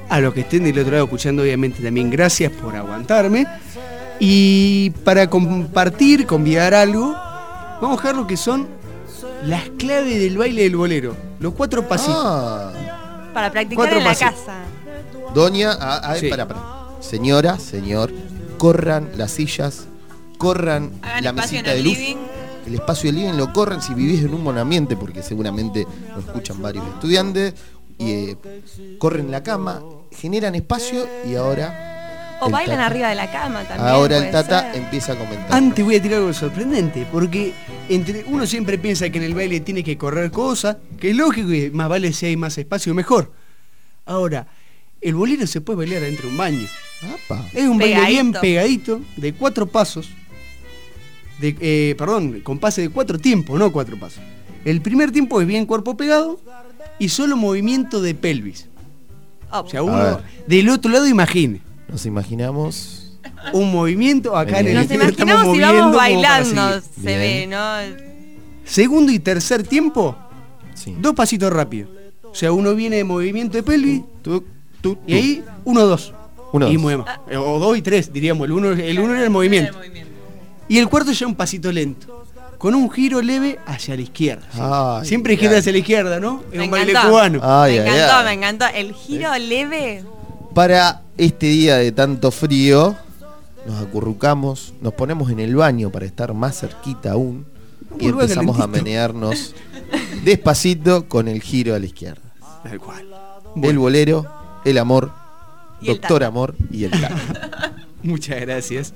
A los que estén del otro lado escuchando, obviamente también gracias por aguantarme. Y para compartir, convidar algo, vamos a dejar lo que son las claves del baile del bolero. Los cuatro pasitos. Ah, Para practicar Cuatro en la pasitos. casa. Doña, ah, ah, Sí. para, para. señora, señor, corran las sillas, corran Hagan la mesita de luz. living. El espacio de living lo corren si vivís en un monamiento, porque seguramente lo escuchan varios estudiantes. Y eh, corren la cama, generan espacio y ahora. O el bailan Tata- arriba de la cama también. Ahora el Tata ser. empieza a comentar. Antes voy a tirar algo sorprendente, porque entre uno siempre piensa que en el baile tiene que correr cosas, que es lógico y más vale si hay más espacio mejor. Ahora, el bolero se puede bailar dentro de un baño. Apa. Es un baile bien Pegadito. de cuatro pasos, de, eh, perdón, con pase de cuatro tiempos, no cuatro pasos. El primer tiempo es bien cuerpo pegado y solo movimiento de pelvis. O sea, uno del otro lado imagine. Nos imaginamos. Un movimiento acá en el Nos imaginamos si moviendo vamos bailando, se ve, ¿no? Segundo y tercer tiempo, dos pasitos rápidos. O sea, uno viene de movimiento de pelvis y ahí uno, dos. Uno, y dos. movemos. Eh, O dos y tres, diríamos. El uno, el uno era el movimiento. Y el cuarto ya un pasito lento. Con un giro leve hacia la izquierda. Ay, Siempre gira hacia la izquierda, ¿no? Es un baile cubano. Ay, me ay, encantó, ay. me encantó. El giro leve. Para este día de tanto frío, nos acurrucamos, nos ponemos en el baño para estar más cerquita aún y empezamos a menearnos despacito con el giro a la izquierda. Tal cual. El bolero, el amor, Y el doctor amor y el tango. <laughs> Muchas gracias.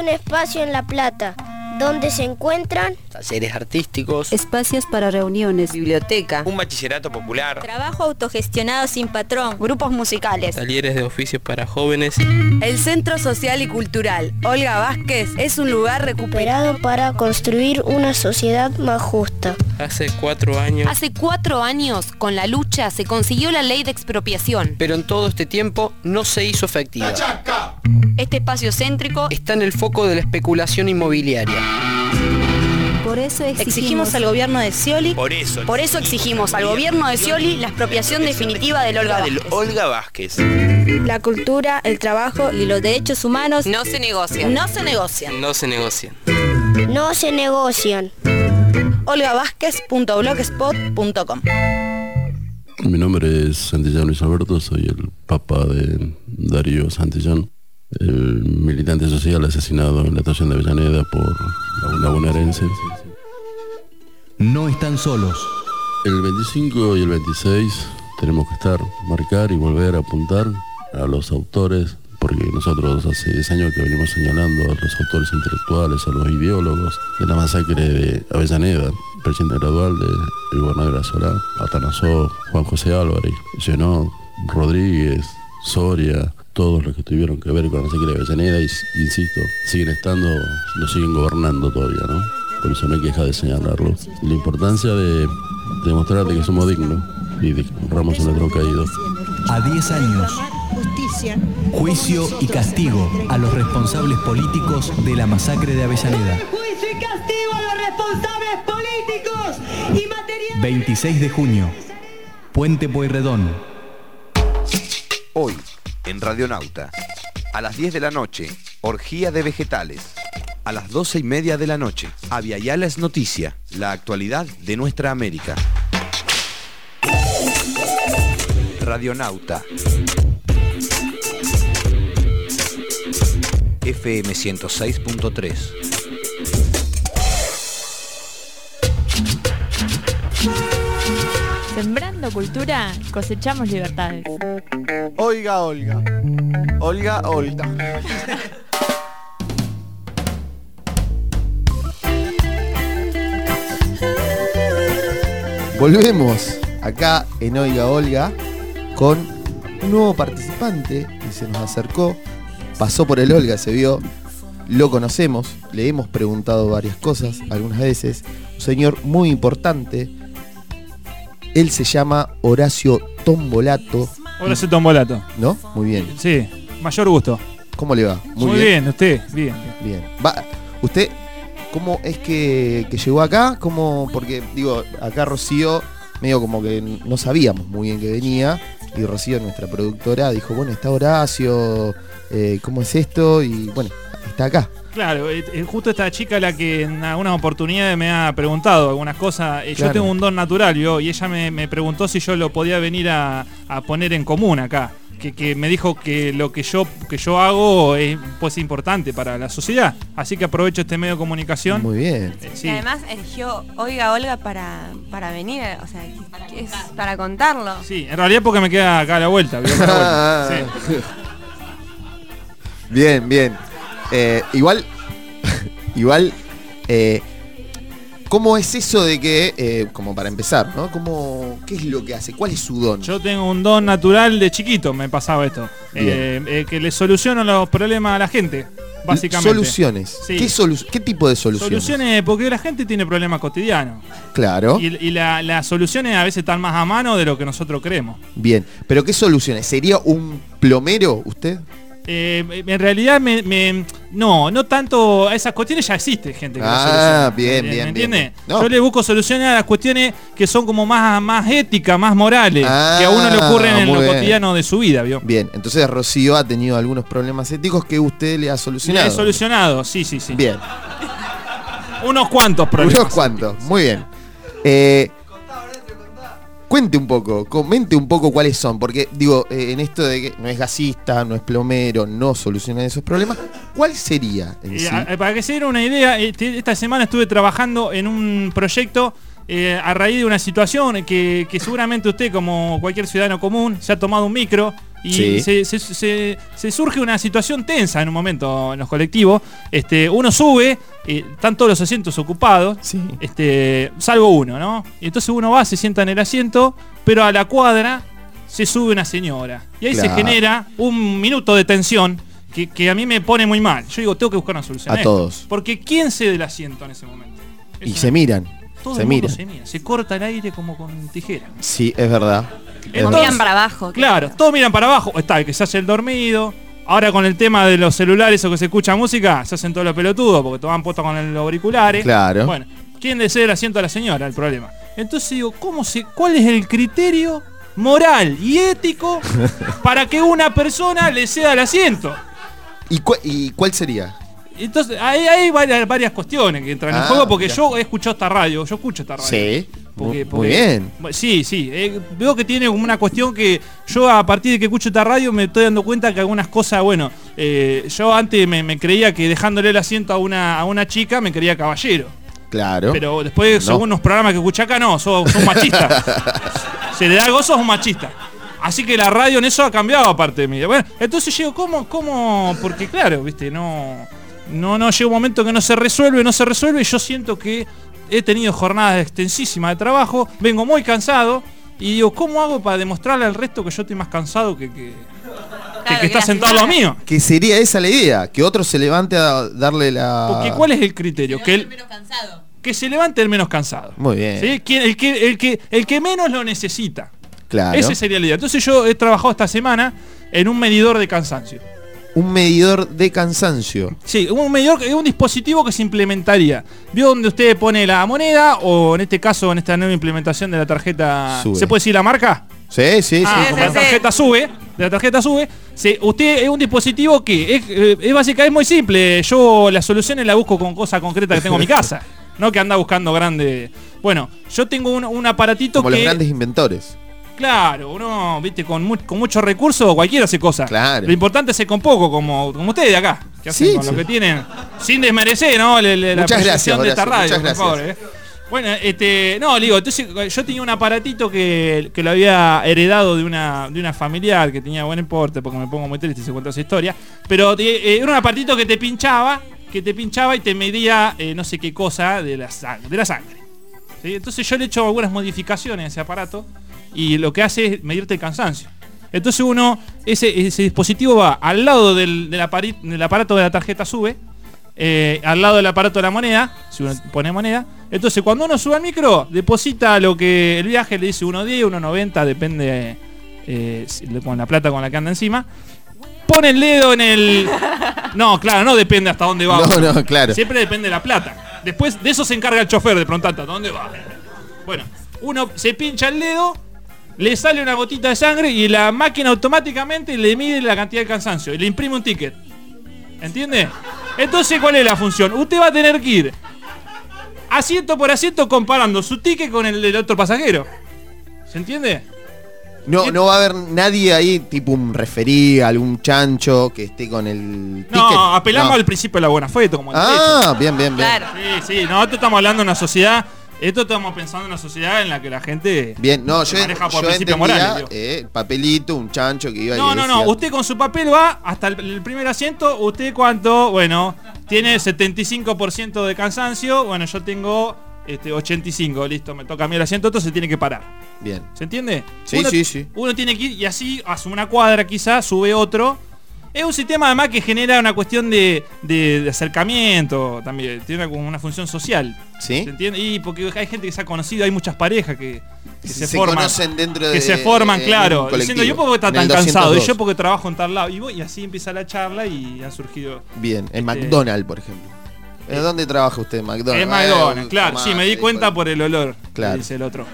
Un espacio en La Plata donde se encuentran talleres artísticos, espacios para reuniones, biblioteca, un bachillerato popular, trabajo autogestionado sin patrón, grupos musicales, talleres de oficios para jóvenes. El Centro Social y Cultural Olga Vázquez es un lugar recuperado para construir una sociedad más justa. Hace cuatro años. Hace cuatro años, con la lucha, se consiguió la ley de expropiación. Pero en todo este tiempo no se hizo efectiva. Este espacio céntrico está en el foco de la especulación inmobiliaria. Por eso exigimos, exigimos al gobierno de Scioli. Por eso. Por eso exigimos al gobierno de Scioli la expropiación definitiva del Olga Vázquez. Del Olga Vázquez. La cultura, el trabajo y los derechos humanos no se negocian. No se negocian. No se negocian. No se negocian. olgavázquez.blogspot.com Mi nombre es Santillán Luis Alberto, soy el papá de Darío Santillán, el militante social asesinado en la estación de Avellaneda por una bonaerense. No están solos. El 25 y el 26 tenemos que estar, marcar y volver a apuntar a los autores, porque nosotros hace 10 años que venimos señalando a los autores intelectuales, a los ideólogos de la masacre de Avellaneda, presidente gradual del gobernador de la Solá, Atanasó, Juan José Álvarez, Llenó, Rodríguez, Soria, todos los que tuvieron que ver con la masacre de Avellaneda, y, insisto, siguen estando, nos siguen gobernando todavía, ¿no? Por eso no hay que dejar de señalarlo. La importancia de demostrar de que somos dignos y de honramos a nuestro caído. A 10 años. Juicio y castigo a los responsables políticos de la masacre de Avellaneda. Juicio y castigo a los responsables políticos y materiales. 26 de junio. Puente Pueyrredón. Hoy, en Radionauta, a las 10 de la noche, orgía de vegetales. A las 12 y media de la noche, Aviala es noticia, la actualidad de nuestra América. Radionauta. FM 106.3. Sembrando cultura, cosechamos libertades. Oiga, Olga. Olga, Olga. Volvemos acá en Oiga Olga con un nuevo participante que se nos acercó, pasó por el Olga, se vio, lo conocemos, le hemos preguntado varias cosas, algunas veces, un señor muy importante, él se llama Horacio Tombolato. Horacio Tombolato. ¿No? Muy bien. Sí, mayor gusto. ¿Cómo le va? Muy, bien. usted, bien. Bien. Va, usted, ¿cómo es que, que llegó acá? ¿Cómo? Porque, digo, acá Rocío, medio como que no sabíamos muy bien que venía. Y Rocío, nuestra productora, dijo, bueno, está Horacio, eh, ¿cómo es esto? Y bueno, está acá. Claro, eh, eh, justo esta chica la que en algunas oportunidades me ha preguntado algunas cosas. Eh, Claro. Yo tengo un don natural, yo, y ella me, me preguntó si yo lo podía venir a, a poner en común acá. Que, que me dijo que lo que yo, que yo hago es pues importante para la sociedad. Así que aprovecho este medio de comunicación. Muy bien. Eh, Y además eligió Oiga Olga para, para venir, o sea, que es para contarlo. Sí, en realidad porque me queda acá a la vuelta. vivo acá a la vuelta. <laughs> Sí. Bien, bien. Eh, igual, <laughs> igual, eh, ¿cómo es eso de que, eh, como para empezar, ¿no? ¿Cómo, ¿Qué es lo que hace? ¿Cuál es su don? Yo tengo un don natural de chiquito, me pasaba esto. Eh, que le soluciono los problemas a la gente, básicamente. Soluciones. Sí. ¿Qué, solu- ¿Qué tipo de soluciones? Soluciones, porque la gente tiene problemas cotidianos. Claro. Y, y la- las soluciones a veces están más a mano de lo que nosotros creemos. Bien. ¿Pero qué soluciones? ¿Sería un plomero usted? Eh, en realidad, me, me- no, no tanto. Esas cuestiones ya existe gente que Ah, bien, ¿Me bien, bien, bien. No. Yo le busco soluciones a las cuestiones que son como más, más éticas, más morales, Ah, que a uno le ocurren en muy lo bien. cotidiano de su vida, ¿vio? Bien, entonces Rocío ha tenido algunos problemas éticos que usted le ha Le solucionado. he solucionado, sí, sí, sí. Bien. Unos cuantos problemas. Unos cuantos, muy bien. Eh, cuente un poco, comente un poco cuáles son, porque digo, eh, en esto de que no es gasista, no es plomero, no soluciona esos problemas, ¿cuál sería en Eh, sí? para que se den una idea, este- esta semana estuve trabajando en un proyecto eh, a raíz de una situación que, que seguramente usted, como cualquier ciudadano común, se ha tomado un micro Y Sí. se, se- se- se surge una situación tensa en un momento en los colectivos. Este, uno sube, eh, están todos los asientos ocupados, este, salvo uno, ¿no? Y entonces uno va, se sienta en el asiento, pero a la cuadra se sube una señora. Y ahí se genera un minuto de tensión que, que a mí me pone muy mal. Yo digo, tengo que buscar una solución. A todos. Porque ¿quién cede el asiento en ese momento? Y se miran. Todo se el mundo miran. se mira. Se corta el aire como con tijera. Sí, es verdad. Verdad. Miran para abajo. Claro, todos miran para abajo. Está el que se hace el dormido. Ahora con el tema de los celulares o que se escucha música, se hacen todos los pelotudos porque todos van puestos con los auriculares. Claro. Bueno, ¿quién le cede el asiento a la señora? El problema. Entonces digo, ¿cómo se, ¿cuál es el criterio moral y ético <laughs> para que una persona le ceda el asiento? ¿Y, cu- y cuál sería? Entonces, hay, hay varias, varias cuestiones que entran en Ah, juego porque yo he escuchado esta radio, yo escucho esta radio. Sí. Porque- Muy- porque- Muy bien. Sí, sí. eh, veo que tiene como una cuestión que yo a partir de que escucho esta radio me estoy dando cuenta que algunas cosas, bueno, eh, yo antes me, me creía que dejándole el asiento a una, a una chica me creía caballero. Claro. Pero después, No. según los programas que escuché acá, no, sos, sos machista. <laughs> Se le da algo, sos un machista. Así que la radio en eso ha cambiado aparte de mí. Bueno, entonces llego, ¿cómo? ¿Cómo? Porque claro, viste, no. No, no, llega un momento que no se resuelve, no se resuelve, y yo siento que he tenido jornadas extensísimas de trabajo, vengo muy cansado, y digo, ¿cómo hago para demostrarle al resto que yo estoy más cansado que, que, que, que está sentado a lo mío? Que sería esa la idea, que otro se levante a darle la... Porque ¿cuál es el criterio? Que, el, que se levante el menos cansado. Muy bien. ¿Sí? ¿Quién- El, que, el, que, el que menos lo necesita. Claro. Ese sería la idea. Entonces yo he trabajado esta semana en un medidor de cansancio. Un medidor de cansancio. Sí, un medidor, un dispositivo que se implementaría. ¿Vio donde usted pone la moneda o en este caso en esta nueva implementación de la tarjeta Sube. ¿Se puede decir la marca? Sí, sí, Ah, sí. como la tarjeta sube, de la tarjeta sube, se- usted es un dispositivo que es, eh, es básica, es muy simple. Yo las soluciones la busco con cosas concretas que tengo en mi casa. <laughs> No que anda buscando grande. Bueno, yo tengo un, un aparatito Como que. los grandes inventores. Claro, uno, viste, con, mu- con muchos recursos cualquiera hace cosas. Claro. Lo importante es con poco, como, como ustedes de acá, que hacen Sí, con sí. lo que tienen, sin desmerecer, ¿no? Le- le- la Muchas gracias, de esta radio, muchas por favor. ¿eh? Bueno, este, no, digo, entonces yo tenía un aparatito que, que lo había heredado de una, de una familiar que tenía buen importe, porque me pongo muy triste si cuento esa historia. Pero eh, era un aparatito que te pinchaba, que te pinchaba y te medía eh, no sé qué cosa de la, de la sangre. ¿sí? Entonces yo le he hecho algunas modificaciones a ese aparato y lo que hace es medirte el cansancio. Entonces uno, ese, ese dispositivo va al lado del, del apari- del aparato de la tarjeta sube, eh, al lado del aparato de la moneda, si uno pone moneda. Entonces cuando uno sube al micro, deposita lo que el viaje le dice 1.10, 1.90, depende eh, con la plata con la que anda encima. Pone el dedo en el... <laughs> No, claro, no depende hasta dónde va. No, uno. no, claro. Siempre depende de la plata. Después de eso se encarga el chofer de preguntar hasta dónde va. Bueno, uno se pincha el dedo, le sale una gotita de sangre y la máquina automáticamente le mide la cantidad de cansancio y le imprime un ticket. ¿Entiende? Entonces, ¿cuál es la función? Usted va a tener que ir asiento por asiento comparando su ticket con el del otro pasajero. ¿Se entiende? No, no va a haber nadie ahí, tipo un referí, algún chancho que esté con el ticket. No, apelamos No. al principio de la buena fe, como el Ah, bien, bien, bien. Sí, sí, no, esto estamos hablando de una sociedad. Esto estamos pensando en una sociedad en la que la gente Bien, no, se yo, maneja por yo principios entendía morales. eh, papelito, un chancho que iba No, no, no. decía- Usted con su papel va hasta el, el primer asiento. ¿Usted cuánto? Bueno, tiene 75% de cansancio. Bueno, yo tengo este, 85. Listo, me toca a mí el asiento. Entonces se tiene que parar. Bien. ¿Se entiende? Sí, Uno- sí, sí. Uno tiene que ir y así hace una cuadra quizás, sube otro. Es un sistema además que genera una cuestión de, de- de acercamiento también. Tiene como una función social. ¿Sí? ¿Se entiende? Y porque hay gente que se ha conocido, hay muchas parejas que, que se, Se forman. conocen dentro que se forman, claro. Diciendo yo porque está tan cansado, y 202. yo porque trabajo en tal lado. Y, voy, y así empieza la charla y han surgido. Bien, en Este- McDonald's, por ejemplo. ¿En dónde trabaja usted? McDonald's. En McDonald's, Ah, claro. Sí, me di cuenta por el olor. Claro. Dice el otro.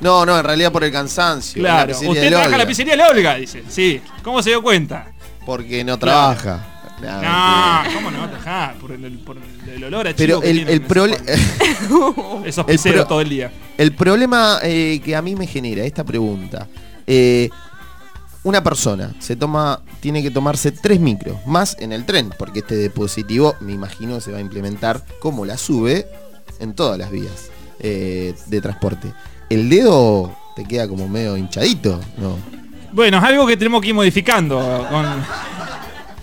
No, no, en realidad por el cansancio. Claro. Usted trabaja en la pizzería de la Olga, dice. Sí. ¿Cómo se dio cuenta? Porque no trabaja. No. ¿cómo no? Ajá, por el, por el- olor a Pero chivo que el, tienen el. <laughs> Esos todo el día. El problema eh, que a mí me genera esta pregunta. eh, una persona se toma, tiene que tomarse tres micros, más en el tren, porque este dispositivo, me imagino, se va a implementar como la sube en todas las vías eh, de transporte. El dedo te queda como medio hinchadito, ¿no? Bueno, es algo que tenemos que ir modificando. con-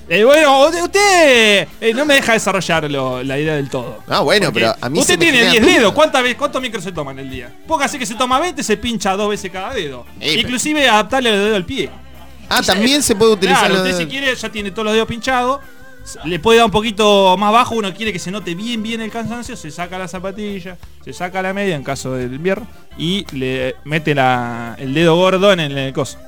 Eh, bueno, usted- eh, no me deja desarrollar lo- la idea del todo. Ah, bueno, Porque pero a mí Usted se me tiene genera 10 duda. dedos. ¿Cuántas veces, ¿Cuántos micros se toman en el día? Póngase que se toma 20, se pincha dos veces cada dedo. pero- Inclusive adaptarle el dedo al pie. Ah, también se puede utilizar Claro, usted si quiere ya tiene todos los dedos pinchados. Le puede dar un poquito más bajo, uno quiere que se note bien bien el cansancio, se saca la zapatilla, se saca la media en caso del invierno y le mete la- el dedo gordo en el, en el coso.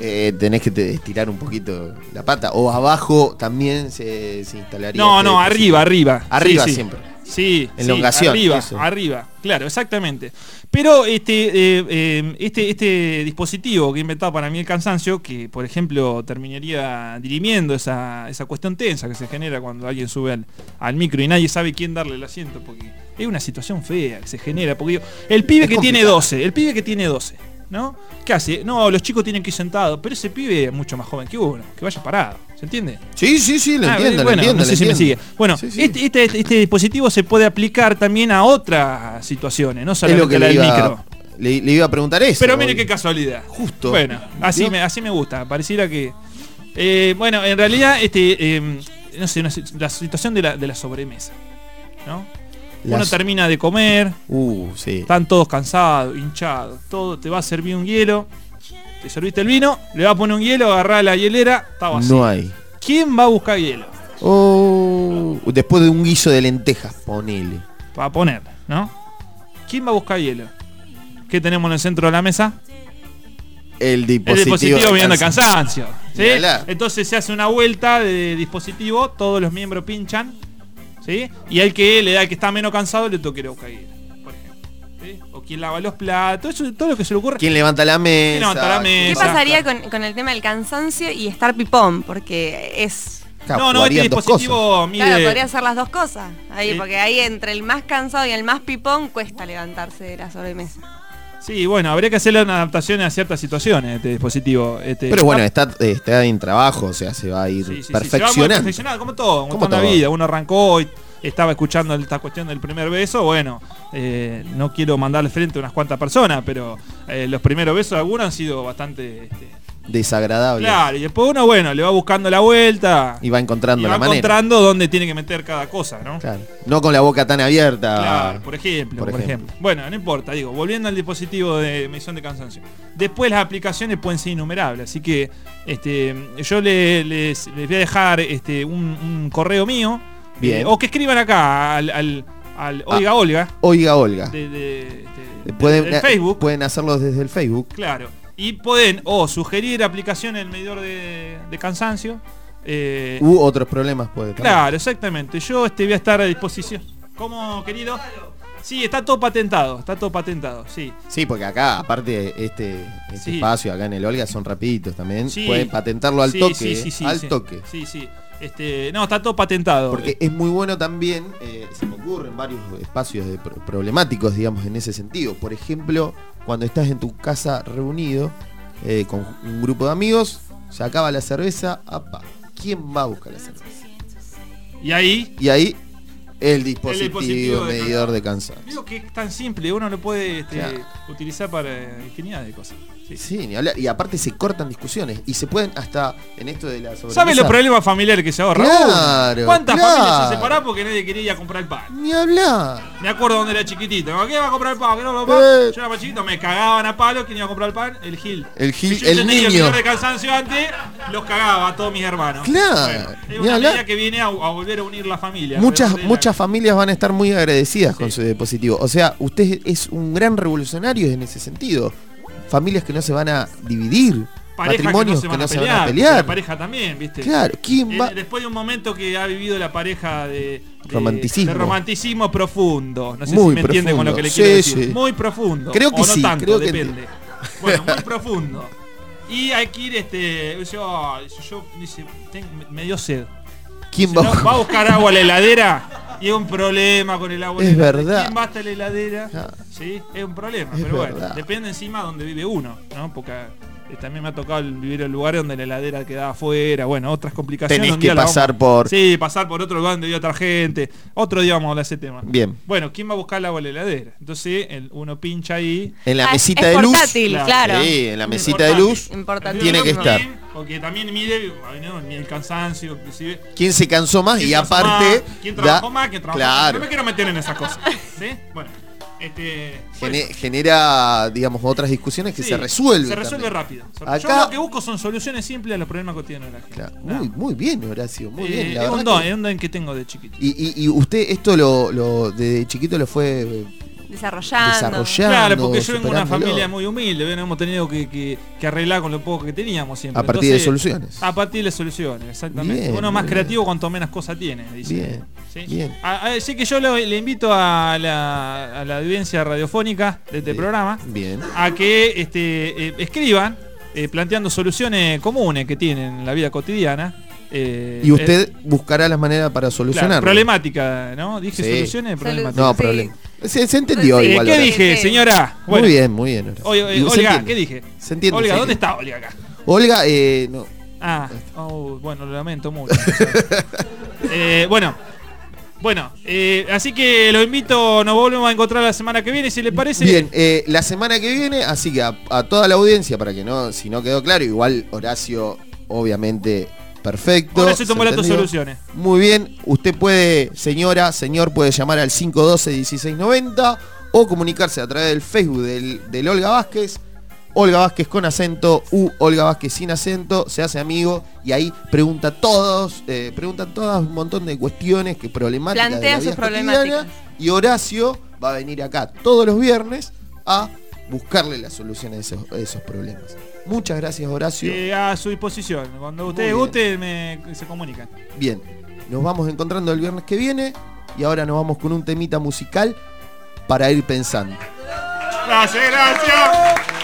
Eh, tenés que te- estirar un poquito la pata. O abajo también se, se instalaría. No, este no, arriba, arriba. Arriba Sí, siempre. Sí, Elongación, sí, arriba, eso. arriba, claro, exactamente. Pero este, eh, eh, este, este dispositivo que he inventado para mí el cansancio, que por ejemplo terminaría dirimiendo esa, esa cuestión tensa que se genera cuando alguien sube al, al micro y nadie sabe quién darle el asiento, porque es una situación fea que se genera. Porque el pibe Es que tiene complicado. 12, el pibe que tiene 12, ¿no? ¿Qué hace? No, los chicos tienen que ir sentados, pero ese pibe es mucho más joven que uno, que vaya parado, ¿se entiende? Sí, sí, sí, lo Ah, entiendo, bueno, entiendo. no sé si me sigue. Bueno, Sí, sí. Este, este- este dispositivo se puede aplicar también a otras situaciones, no Es solamente lo que a la le del iba, micro. le, le iba a preguntar eso. Pero mire qué casualidad. Justo. Bueno, así me, así me gusta. Pareciera que. eh, bueno, en realidad, este, eh, no sé, la situación de la, de la sobremesa. ¿No? Uno termina de comer, Uh, sí. están todos cansados, hinchados, todo, te va a servir un hielo, te serviste el vino, le va a poner un hielo, agarrá la hielera, está vacío. No hay. ¿Quién va a buscar hielo? Oh, después de un guiso de lentejas, ponele. Para poner, ¿no? ¿Quién va a buscar hielo? ¿Qué tenemos en el centro de la mesa? El El dispositivo. dispositivo viendo de cansancio. Entonces se hace una vuelta de dispositivo, todos los miembros pinchan, ¿sí? Y al que le da el que está menos cansado le toca ir a buscar hielo, por ejemplo. ¿sí? O quien lava los platos, eso, todo lo que se le ocurre. ¿Quién levanta la mesa? levanta la ¿Qué mesa? pasaría con, con el tema del cansancio y estar pipón? Porque es... Claro, No, no, este dispositivo mide. Claro, podría hacer las dos cosas. Ahí, Sí. porque ahí entre el más cansado y el más pipón cuesta levantarse de la sobremesa. Sí, bueno, habría que hacerle una adaptación a ciertas situaciones este dispositivo. Este, Pero bueno, está, está en trabajo, o sea, se va a ir sí, sí, sí, se va muy perfeccionando. como todo, como, toda la vida. Uno arrancó y estaba escuchando esta cuestión del primer beso. Bueno, eh, no quiero mandarle frente a unas cuantas personas, pero eh, los primeros besos de algunos han sido bastante. este, Desagradable. claro, y después uno, bueno, le va buscando la vuelta. Y va encontrando y va la manera. encontrando dónde tiene que meter cada cosa, ¿no? Claro. No con la boca tan abierta. Claro, por ejemplo, por por, ejemplo. ejemplo. Bueno, no importa, digo, volviendo al dispositivo de medición de cansancio. Después las aplicaciones pueden ser innumerables, así que este, yo le- les, les voy a dejar este, un, un correo mío. Bien. eh, o que escriban acá al, al- al Ah, Oiga Olga. Oiga, Olga. De, de- este, pueden, Facebook. pueden hacerlo desde el Facebook. Claro. Y pueden o sugerir aplicaciones del medidor de, de cansancio. eh, U otros problemas puede tener. Claro, exactamente. Yo este voy a estar a disposición. ¿Cómo, querido? Sí, está todo patentado, está todo patentado, sí. Sí, porque acá, aparte, este, este Sí. espacio acá en el Olga son rapiditos también. Sí. Pueden patentarlo al Sí, toque. sí, sí, sí, al toque. Sí, sí. Este, no, está todo patentado. Porque es muy bueno también, eh, se me ocurren varios espacios de pro- problemáticos, digamos, en ese sentido. Por ejemplo, cuando estás en tu casa reunido eh, con un grupo de amigos, se acaba la cerveza, apa, ¿quién va a buscar la cerveza? Y ahí, Y ahí el dispositivo, dispositivo de medidor de cansancio. digo que es tan simple, uno lo puede este, Claro. utilizar para infinidad de cosas. Sí. Sí, ni hablar. Y aparte se cortan discusiones y se pueden hasta en esto de la sobremesa. ¿Sabe los problemas familiares que se ahorra? Claro, uno? ¿Cuántas claro. familias se separaron porque nadie quería ir a comprar el pan? Ni hablar. Me acuerdo cuando era chiquitito. ¿Qué va a comprar el pan? ¿Qué no va a pan? Eh. Yo era más chiquito, me cagaban a palo. ¿Quién iba a comprar el pan? El Gil. El Gil, Si yo el niño. el de cansancio antes, los cagaba a todos mis hermanos. Claro, es ni una medida que viene a, a volver a unir la familia. Muchas, la- muchas familias van a estar muy agradecidas con su dispositivo. O sea, usted es un gran revolucionario en ese sentido. Familias que no se van a dividir, Parejas matrimonios que no se van, a, pelear, porque pelear. La pareja también, ¿viste? Claro, ¿quién Eh, va? Después de un momento que ha vivido la pareja de, de- Romanticismo. de romanticismo profundo. No sé Muy si me entiende con lo que le quiero Sí, decir. sí. Muy profundo. Creo que o no sí, tanto, creo que depende. <laughs> Bueno, muy profundo. Y hay que ir, este. Yo, yo dice, tengo- me dio sed. ¿Quién va? va a buscar agua a la heladera <laughs> y es un problema con el agua. Es de verdad. ¿Quién va hasta la heladera? Sí, es un problema. Es pero bueno, verdad. depende encima donde vive uno, ¿no? Porque también me ha tocado el- vivir en lugares donde la heladera quedaba afuera, bueno, otras complicaciones. Tenés que pasar por- Sí, pasar por otro lugar donde vive otra gente. Otro día vamos a hablar de ese tema. Bien. Bueno, ¿quién va a buscar el agua en la heladera? Entonces el- uno pincha ahí. En la Ah, mesita es de luz. claro. Sí, en la mesita de luz. Importante. Tiene que estar. Porque también mide, no, mide el cansancio, inclusive. ¿Quién se cansó más? ¿Quién Y aparte. más? ¿Quién da- trabajó más? ¿Quién trabajó claro. más? No me quiero meter en esas cosas. ¿Sí? Bueno, este. Gene- genera, digamos, otras discusiones que sí, se resuelven. Se resuelve también. rápido. Yo Acá- lo que busco son soluciones simples a los problemas cotidianos de la gente. Muy, muy bien, Horacio, muy Eh, bien. La es un don, que- es un don que tengo de chiquito. y, y- y usted esto lo, lo de chiquito lo fue Desarrollando. Desarrollando. Claro, porque yo vengo de una familia muy humilde, ven, hemos tenido que, que- que arreglar con lo poco que teníamos siempre. A partir de soluciones. A partir de soluciones, exactamente. Bien, Uno más creativo cuanto menos cosas tiene, dice. Bien, ¿Sí? bien. A- Así que yo le invito a la, a la audiencia radiofónica de este programa Bien. a que este, eh, escriban eh, planteando soluciones comunes que tienen en la vida cotidiana. Eh, Y usted buscará las maneras para claro, solucionarlo. problemática, ¿no? Dije Sí. soluciones, Solu- problemática. No, Sí. problema. Se, se entendió igual. ¿Qué dije, señora? Bueno, Muy bien, muy bien. Oye, oye, Olga. ¿qué dije? Se entiende. Olga, ¿dónde está Olga acá? Olga, eh, no. Ah, oh, bueno, lo lamento mucho. <laughs> Eh, bueno, bueno, eh, así que los invito, nos volvemos a encontrar la semana que viene, si les parece. Bien, eh, la semana que viene, así que a, a toda la audiencia, para que no, si no quedó claro, igual Horacio, obviamente, perfecto. Horacio tomó ¿se las soluciones. Muy bien, usted puede, señora, señor, puede llamar al 512-1690 o comunicarse a través del Facebook del, del Olga Vázquez. Olga Vázquez con acento, U Olga Vázquez sin acento, se hace amigo y ahí pregunta todos, eh, preguntan todas un montón de cuestiones que problemáticas. de Plantea la sus problemáticas. Y Horacio va a venir acá todos los viernes a buscarle la solución a esos, a esos problemas. Muchas gracias, Horacio. Eh, a su disposición. Cuando ustedes gusten, me, se comunican. Bien, nos vamos encontrando el viernes que viene y ahora nos vamos con un temita musical para ir pensando. Gracias, gracias.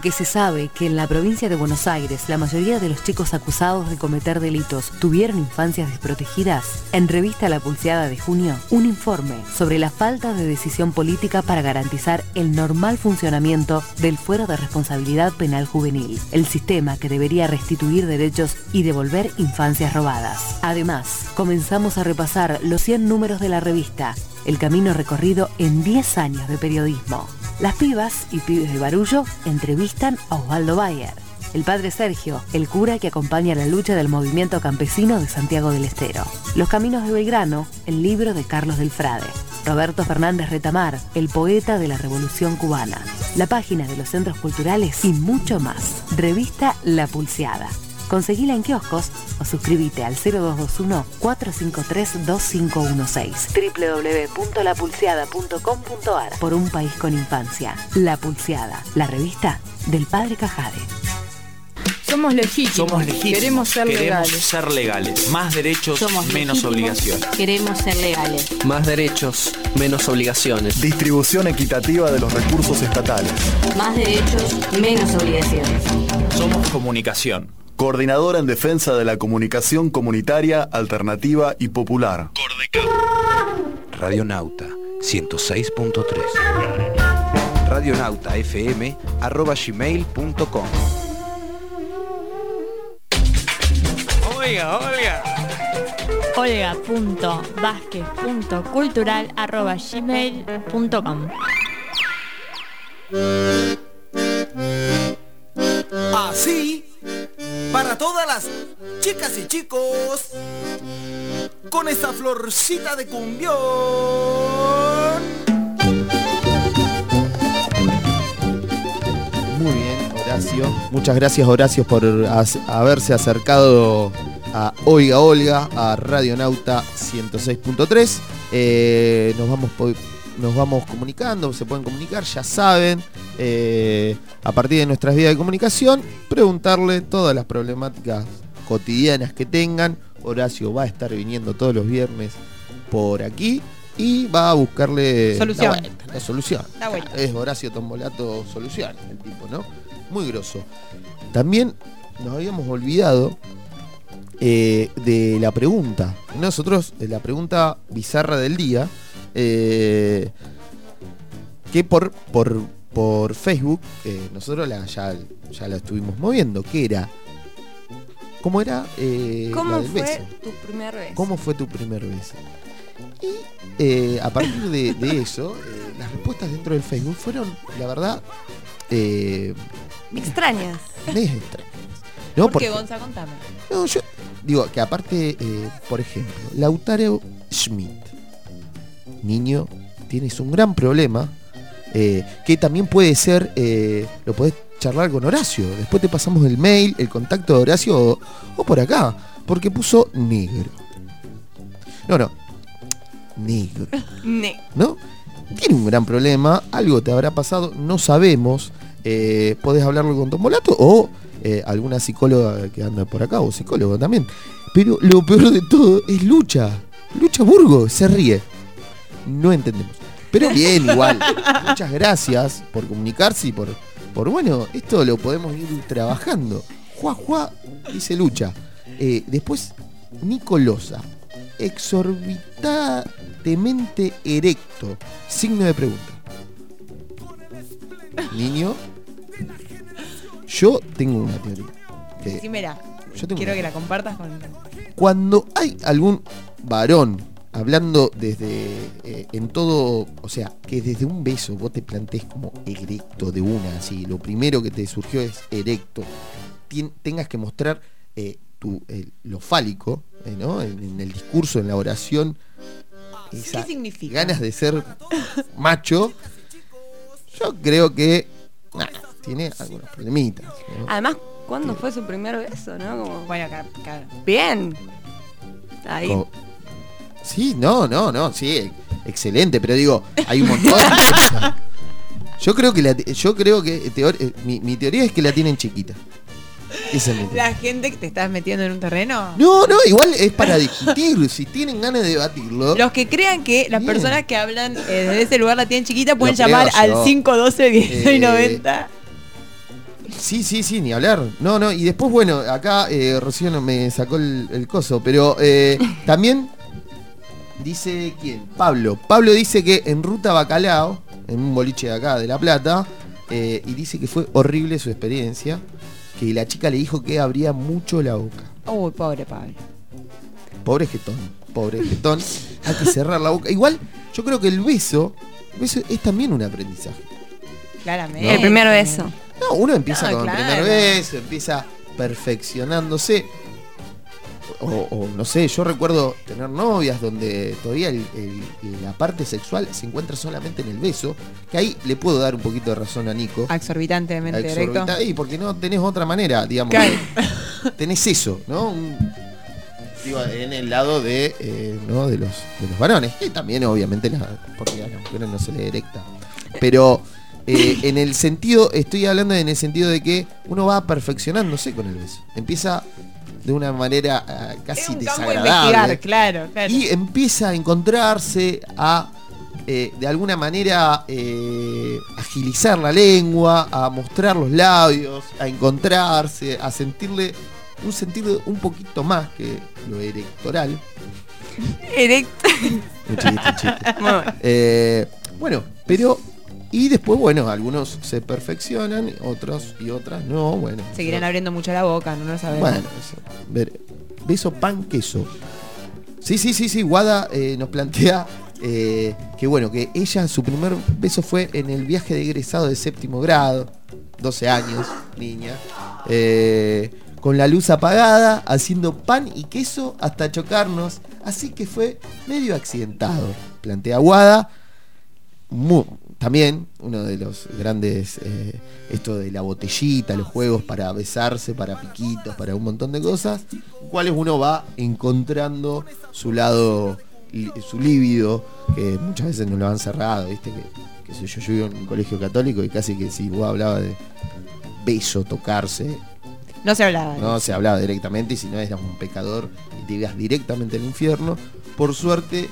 Aunque se sabe que en la provincia de Buenos Aires la mayoría de los chicos acusados de cometer delitos tuvieron infancias desprotegidas, en revista La Pulseada de junio, un informe sobre la falta de decisión política para garantizar el normal funcionamiento del fuero de responsabilidad penal juvenil, el sistema que debería restituir derechos y devolver infancias robadas. Además, comenzamos a repasar los 100 números de la revista, el camino recorrido en 10 años de periodismo. Las pibas y pibes de Barullo entrevistan a Osvaldo Bayer, el padre Sergio, el cura que acompaña la lucha del movimiento campesino de Santiago del Estero. Los Caminos de Belgrano, el libro de Carlos del Frade. Roberto Fernández Retamar, el poeta de la Revolución Cubana. La página de los centros culturales y mucho más. Revista La Pulseada. Conseguila en kioscos o suscríbete al 0221-453-2516 www.lapulseada.com.ar Por un país con infancia. La Pulseada, la revista del Padre Cajade. Somos legítimos. Somos legítimos. Queremos ser legales. ser legales. Más derechos, Somos menos obligaciones. Queremos ser legales. Más derechos, menos obligaciones. Distribución equitativa de los recursos estatales. Más derechos, menos obligaciones. Somos comunicación. Coordinadora en defensa de la comunicación comunitaria, alternativa y popular. Radionauta 106.3 Radionautafm arroba gmail.com Oiga, oiga. Olga.vázquez.cultural arroba gmail.com Así, para todas las chicas y chicos, con esta florcita de cumbión. Muy bien, Horacio. Muchas gracias, Horacio, por haberse acercado a Oiga Olga, a Radionauta 106.3. Eh, nos, vamos, po- nos vamos comunicando, se pueden comunicar, ya saben. eh, a partir de nuestras vías de comunicación, preguntarle todas las problemáticas cotidianas que tengan. Horacio va a estar viniendo todos los viernes por aquí y va a buscarle Solución. la, vuelta, la solución. La vuelta. Es Horacio Tombolato Solución, el tipo, ¿no? Muy grosso. También nos habíamos olvidado eh, de la pregunta. Nosotros, eh, la pregunta bizarra del día, eh, que por, por, por Facebook, eh, nosotros la, ya, ya la estuvimos moviendo, que era, ¿cómo era? Eh, la ¿Cómo del fue beso. tu primer beso? ¿Cómo fue tu primer beso? Y eh, a partir de, de eso, eh, las respuestas dentro del Facebook fueron, la verdad, eh, Extrañas. medias extrañas. <laughs> ¿No? ¿Por qué, Gonza? Contame. no, yo digo que aparte, por ejemplo, Lautaro Schmidt, niño, tienes un gran problema eh, que también puede ser, eh, lo podés charlar con Horacio. Después te pasamos el mail, el contacto de Horacio o, o por acá, porque puso negro. No, no, negro. Ne. ¿no? Tiene un gran problema, algo te habrá pasado, no sabemos. Eh, podés hablarlo con Tombolato o eh, alguna psicóloga que anda por acá o psicólogo también. Pero lo peor de todo es Lucha. Lucha Burgo se ríe. No entendemos. Pero <laughs> bien, igual. Muchas gracias por comunicarse y por, por bueno, esto lo podemos ir trabajando. Juá, juá, dice Lucha. Eh, después, Nicolosa. Exorbitantemente erecto. Signo de pregunta. Niño. Yo tengo una teoría. que Decímela. yo tengo Quiero una- que la compartas con. cuando hay algún varón hablando desde eh, en todo, o sea, que desde un beso vos te plantees como erecto de una, así, lo primero que te surgió es erecto, tien- tengas que mostrar eh, tu, lo fálico, eh, ¿no? En, en el discurso, en la oración, esa ¿Qué significa? ganas de ser macho, yo creo que nah, tiene algunos problemitas. ¿no? Además, ¿cuándo fue su primer beso, no? Como, bueno, claro. Bien. Ahí. Sí, no, no, no, sí, excelente, pero digo, hay un montón de <laughs> cosas. Yo creo que la, yo creo que teor- eh, mi, mi teoría es que la tienen chiquita. Esa es mi teoría. La gente que te estás metiendo en un terreno. No, no, igual es para discutir. <laughs> Si tienen ganas de debatirlo. Los que crean que las Bien. personas que hablan eh, desde ese lugar la tienen chiquita pueden Lo llamar al 512 Eh, 1690. Sí, sí, sí, ni hablar. No, no, y después, bueno, acá eh, Rocío no me sacó el, el coso, pero eh, también dice quién? Pablo. Pablo dice que en Ruta Bacalao, en un boliche de acá de La Plata, eh, y dice que fue horrible su experiencia, que la chica le dijo que abría mucho la boca. Uy, pobre Pablo. Pobre jetón, pobre jetón. Hay que cerrar la boca. Igual, yo creo que el beso, el beso es también un aprendizaje. Claramente. El primer beso. No, uno empieza No, con claro. el primer beso, empieza perfeccionándose. O, o, no sé, yo recuerdo tener novias donde todavía el- el- la parte sexual se encuentra solamente en el beso, que ahí le puedo dar un poquito de razón a Nico. Exorbitantemente directo. Y porque no tenés otra manera, digamos. <laughs> Tenés eso, ¿no? Un- digo, en el lado de, eh, ¿no? de, los, de los varones. Y también, obviamente, la, porque a las mujeres no se le erecta. Pero eh, en el sentido, estoy hablando en el sentido de que uno va perfeccionándose con el beso. Empieza de una manera ah, casi un desagradable. claro, claro. Y empieza a encontrarse, a eh, de alguna manera eh, agilizar la lengua, a mostrar los labios, a encontrarse, a sentirle un sentido un poquito más que lo electoral. Erecto. Un chiste, un chiste. Muy bueno. Eh, bueno, pero. Y después, bueno, algunos se perfeccionan, otros y otras no, bueno. Seguirán abriendo mucho la boca, no lo sabemos. Bueno, eso. Ver, beso pan queso. Sí, sí, sí, sí. Guada eh, nos plantea eh, que bueno, que ella, su primer beso fue en el viaje de egresado de séptimo grado, 12 años, niña. eh, con la luz apagada, haciendo pan y queso hasta chocarnos. Así que fue medio accidentado. Plantea Guada. Mu- también uno de los grandes, eh, esto de la botellita, los juegos para besarse, para piquitos, para un montón de cosas, cuales uno va encontrando su lado, su líbido, que muchas veces nos lo han cerrado, ¿viste? Que, sé yo, yo vivo en un colegio católico y casi que si vos hablaba de beso, tocarse, No se hablaba. no se hablaba directamente y si no eras un pecador y te ibas directamente al infierno. Por suerte,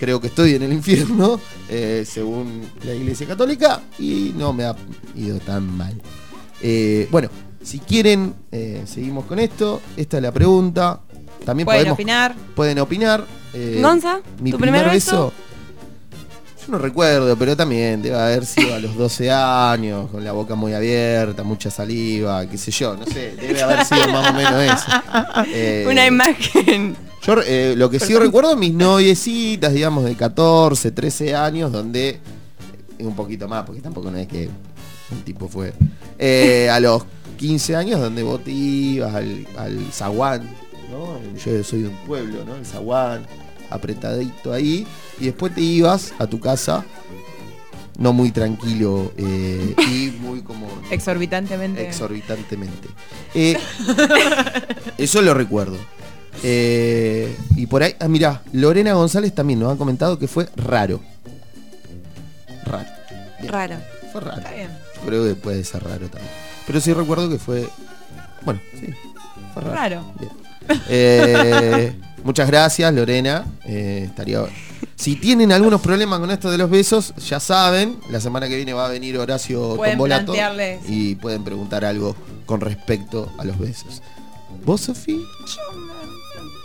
creo que estoy en el infierno, eh, según la Iglesia Católica, y no me ha ido tan mal. Eh, bueno, si quieren, eh, seguimos con esto. Esta es la pregunta. También Pueden podemos, opinar. Pueden opinar. Eh, Gonza, mi ¿tu primer, primer beso. beso? Yo no recuerdo, pero también debe haber sido a los 12 años, con la boca muy abierta, mucha saliva, qué sé yo, no sé, debe haber sido más o menos eso. Eh, Una imagen. Yo eh, lo que sí recuerdo mis noviecitas, digamos, de 14, 13 años, donde eh, un poquito más, porque tampoco no es que un tipo fue. eh, a los 15 años, donde vos te ibas al, al zaguán, ¿no? Yo soy de un pueblo, ¿no? El zaguán, apretadito ahí, y después te ibas a tu casa, no muy tranquilo eh, y muy como <laughs> Exorbitantemente. exorbitantemente. Eh, eso lo recuerdo. Eh, y por ahí, ah, mirá, Lorena González también nos ha comentado que fue raro. Raro. Bien, Raro. Fue raro. Está bien. Yo creo que puede ser raro también. Pero sí recuerdo que fue. Bueno, sí. Fue raro. Raro. Bien. Eh, muchas gracias, Lorena. Eh, estaría. Si tienen algunos problemas con esto de los besos, ya saben, la semana que viene va a venir Horacio Pueden Tombolato y pueden preguntar algo con respecto a los besos. ¿Vos, Sofía?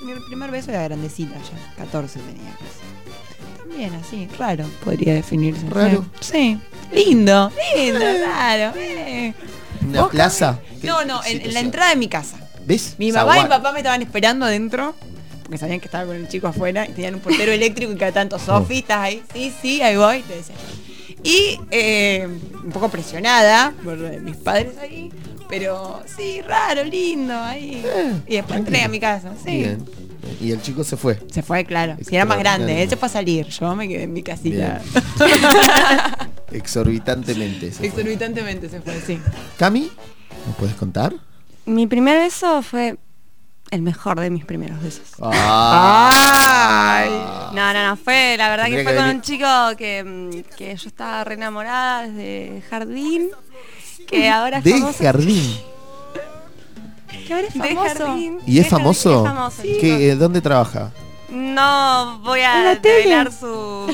Mi primer beso era grandecita ya, 14 tenía casi. También así, raro, podría definirse. ¿Raro? Sí. Lindo, lindo, raro. eh. ¿Una ¿Vos, plaza? ¿Qué No, no, en, en la entrada de mi casa. ¿Ves? Mi mamá y mi papá me estaban esperando adentro. Porque sabían que estaba con el chico afuera y tenían un portero eléctrico y cada tanto, Sofi, ¿estás ahí? Sí, sí, ahí voy, te decía. Y eh, un poco presionada por eh, mis padres ahí. Pero sí, raro, lindo, ahí. y después entré a mi casa, sí. Bien. Y el chico se fue. Se fue, claro. Si era más grande, él se fue a salir. Yo me quedé en mi casita. <laughs> Exorbitantemente. se fue. Exorbitantemente se fue, sí. Cami, ¿nos puedes contar? Mi primer beso fue el mejor de mis primeros besos. Ay. No, no, no, fue, la verdad Tendría que fue que con venir- un chico que, mm, que yo estaba re enamorada desde jardín, que ahora es De famoso. jardín. Que ahora es De famoso. jardín. ¿Y es De jardín, famoso? es famoso, ¿Qué, chico. eh, ¿Dónde trabaja? No voy ¿En a revelar su...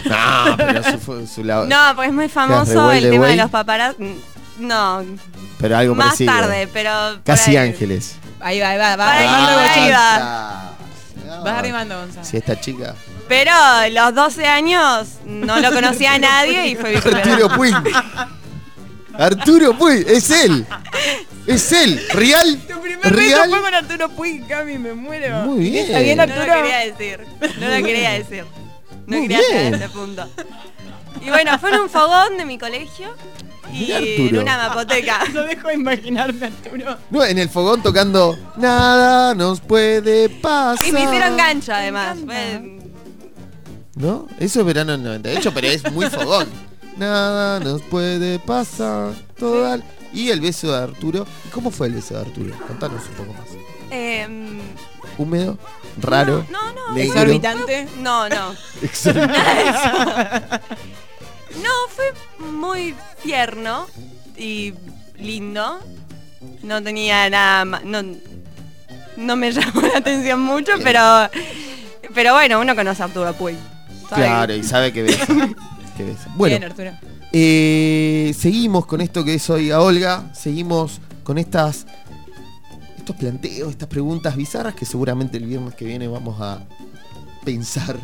No, pero su, su la- No, porque es muy ¿Qué famoso el tema de los paparazzi. No, Pero algo Más parecido. tarde, pero. Casi ahí. ángeles. Ahí va, ahí va, va arrimando ahí va. Vas arrimando, Gonzalo. Si esta chica. Pero los 12 años no lo conocía a nadie y fue Arturo. Puig. Arturo Puig, es él. Es él. Real. Tu primer beso Real. fue con Arturo Puig, Cami, me muero. Muy bien. ¿Está bien, No Arturo? lo quería decir. No lo quería decir. No Muy quería llegar bien. a este punto. Y bueno, fue en un fogón de mi colegio y en una mapoteca. <laughs> No dejo de imaginarme, Arturo. No, en el fogón tocando Nada nos puede pasar. Y me hicieron gancho además. Fue- ¿No? Eso es verano del 98, pero es muy fogón. <laughs> Nada nos puede pasar. Toda... Y el beso de Arturo. ¿Y ¿Cómo fue el beso de Arturo? Contanos un poco más. em, Húmedo, raro, no, no. negro. Exorbitante. No, no. <laughs> Exorbitante. No, fue muy tierno y lindo. No tenía nada ma- no, no me <laughs> llamó la atención mucho, pero pero bueno, uno conoce a Arturo sabe Claro, y sabe que besa. <laughs> que besa. Bueno, Bien, Arturo. eh, seguimos con esto que es hoy a Olga. Seguimos con estas estos planteos, estas preguntas bizarras que seguramente el viernes que viene vamos a pensar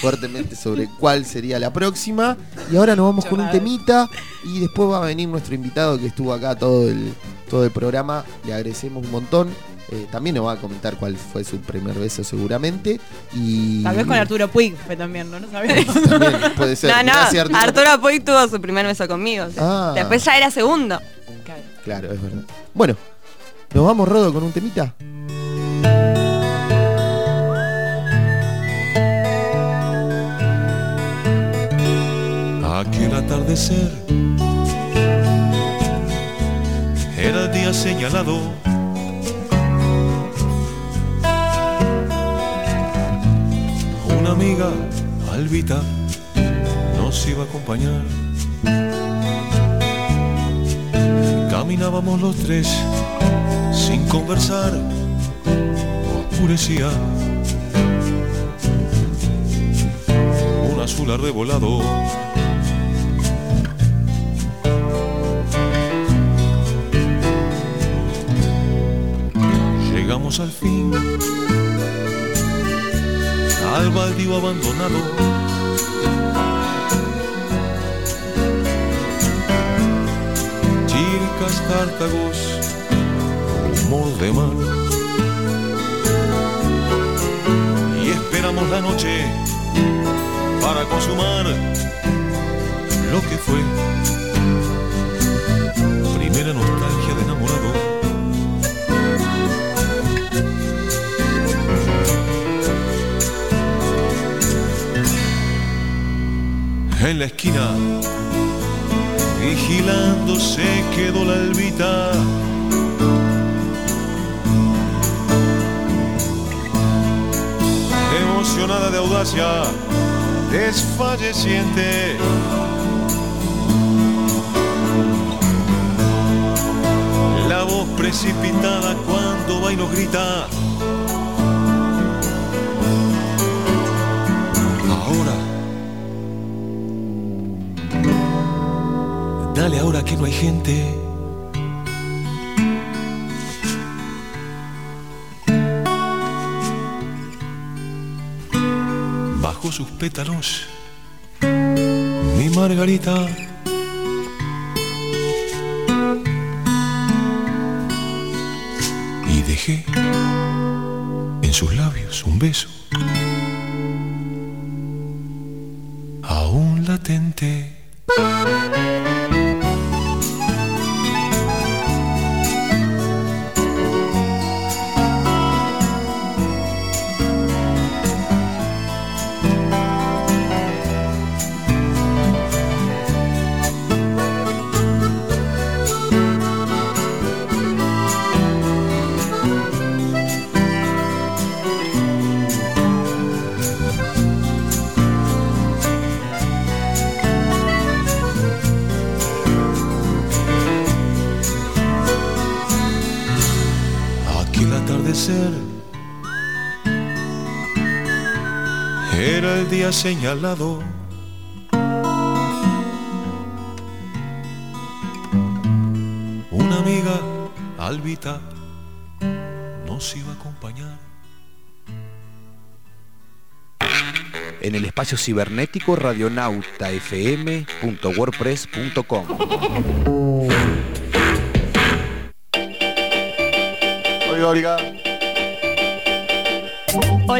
fuertemente sobre cuál sería la próxima. Y ahora nos vamos con un temita y después va a venir nuestro invitado que estuvo acá todo el, todo el programa. Le agradecemos un montón. Eh, también nos va a comentar cuál fue su primer beso seguramente. Y Tal vez con Arturo Puig fue también, ¿no? No sabemos. <laughs> También puede ser. No, no, Gracias, Arturo. Arturo Puig tuvo su primer beso conmigo. Ah. Después ya era segundo. Claro, es verdad. Bueno, nos vamos, Rodo, con un temita. Aquel atardecer era el día señalado. Una amiga, Albita, nos iba a acompañar. Caminábamos los tres sin conversar, oscurecía. Un azul arrebolado Llegamos al fin al baldío abandonado. Chircas, tártagos, humor de mar. Y esperamos la noche para consumar lo que fue. Esquina, vigilando se quedó la albita. Emocionada de audacia, desfalleciente. La voz precipitada cuando nos grita. Ahora que no hay gente. Bajo sus pétalos, mi Margarita. Y dejé en sus labios un beso. Señalado. Una amiga Albita nos iba a acompañar. En el espacio cibernético radionautafm.wordpress.com.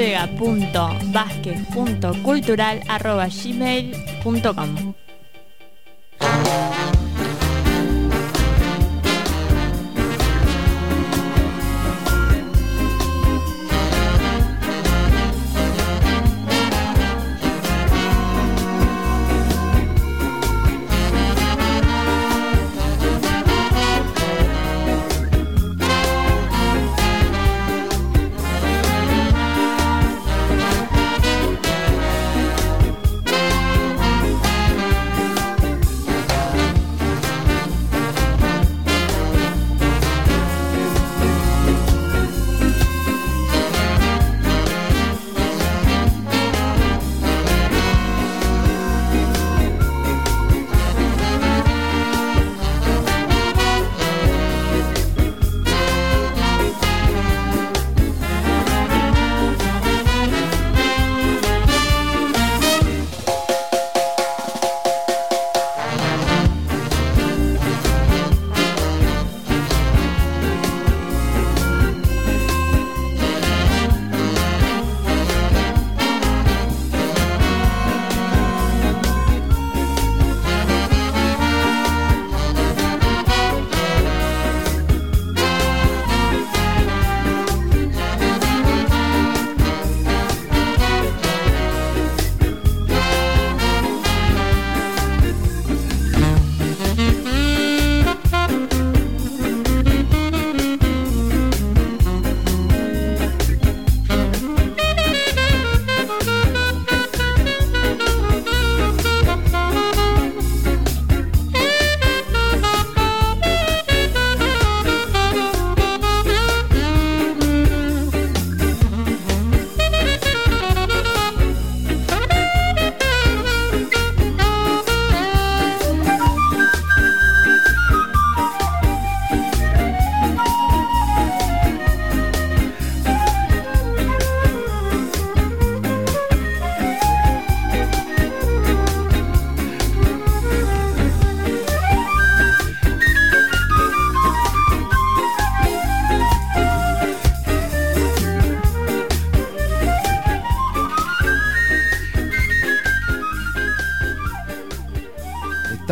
olga.vázquez.cultural.gmail.com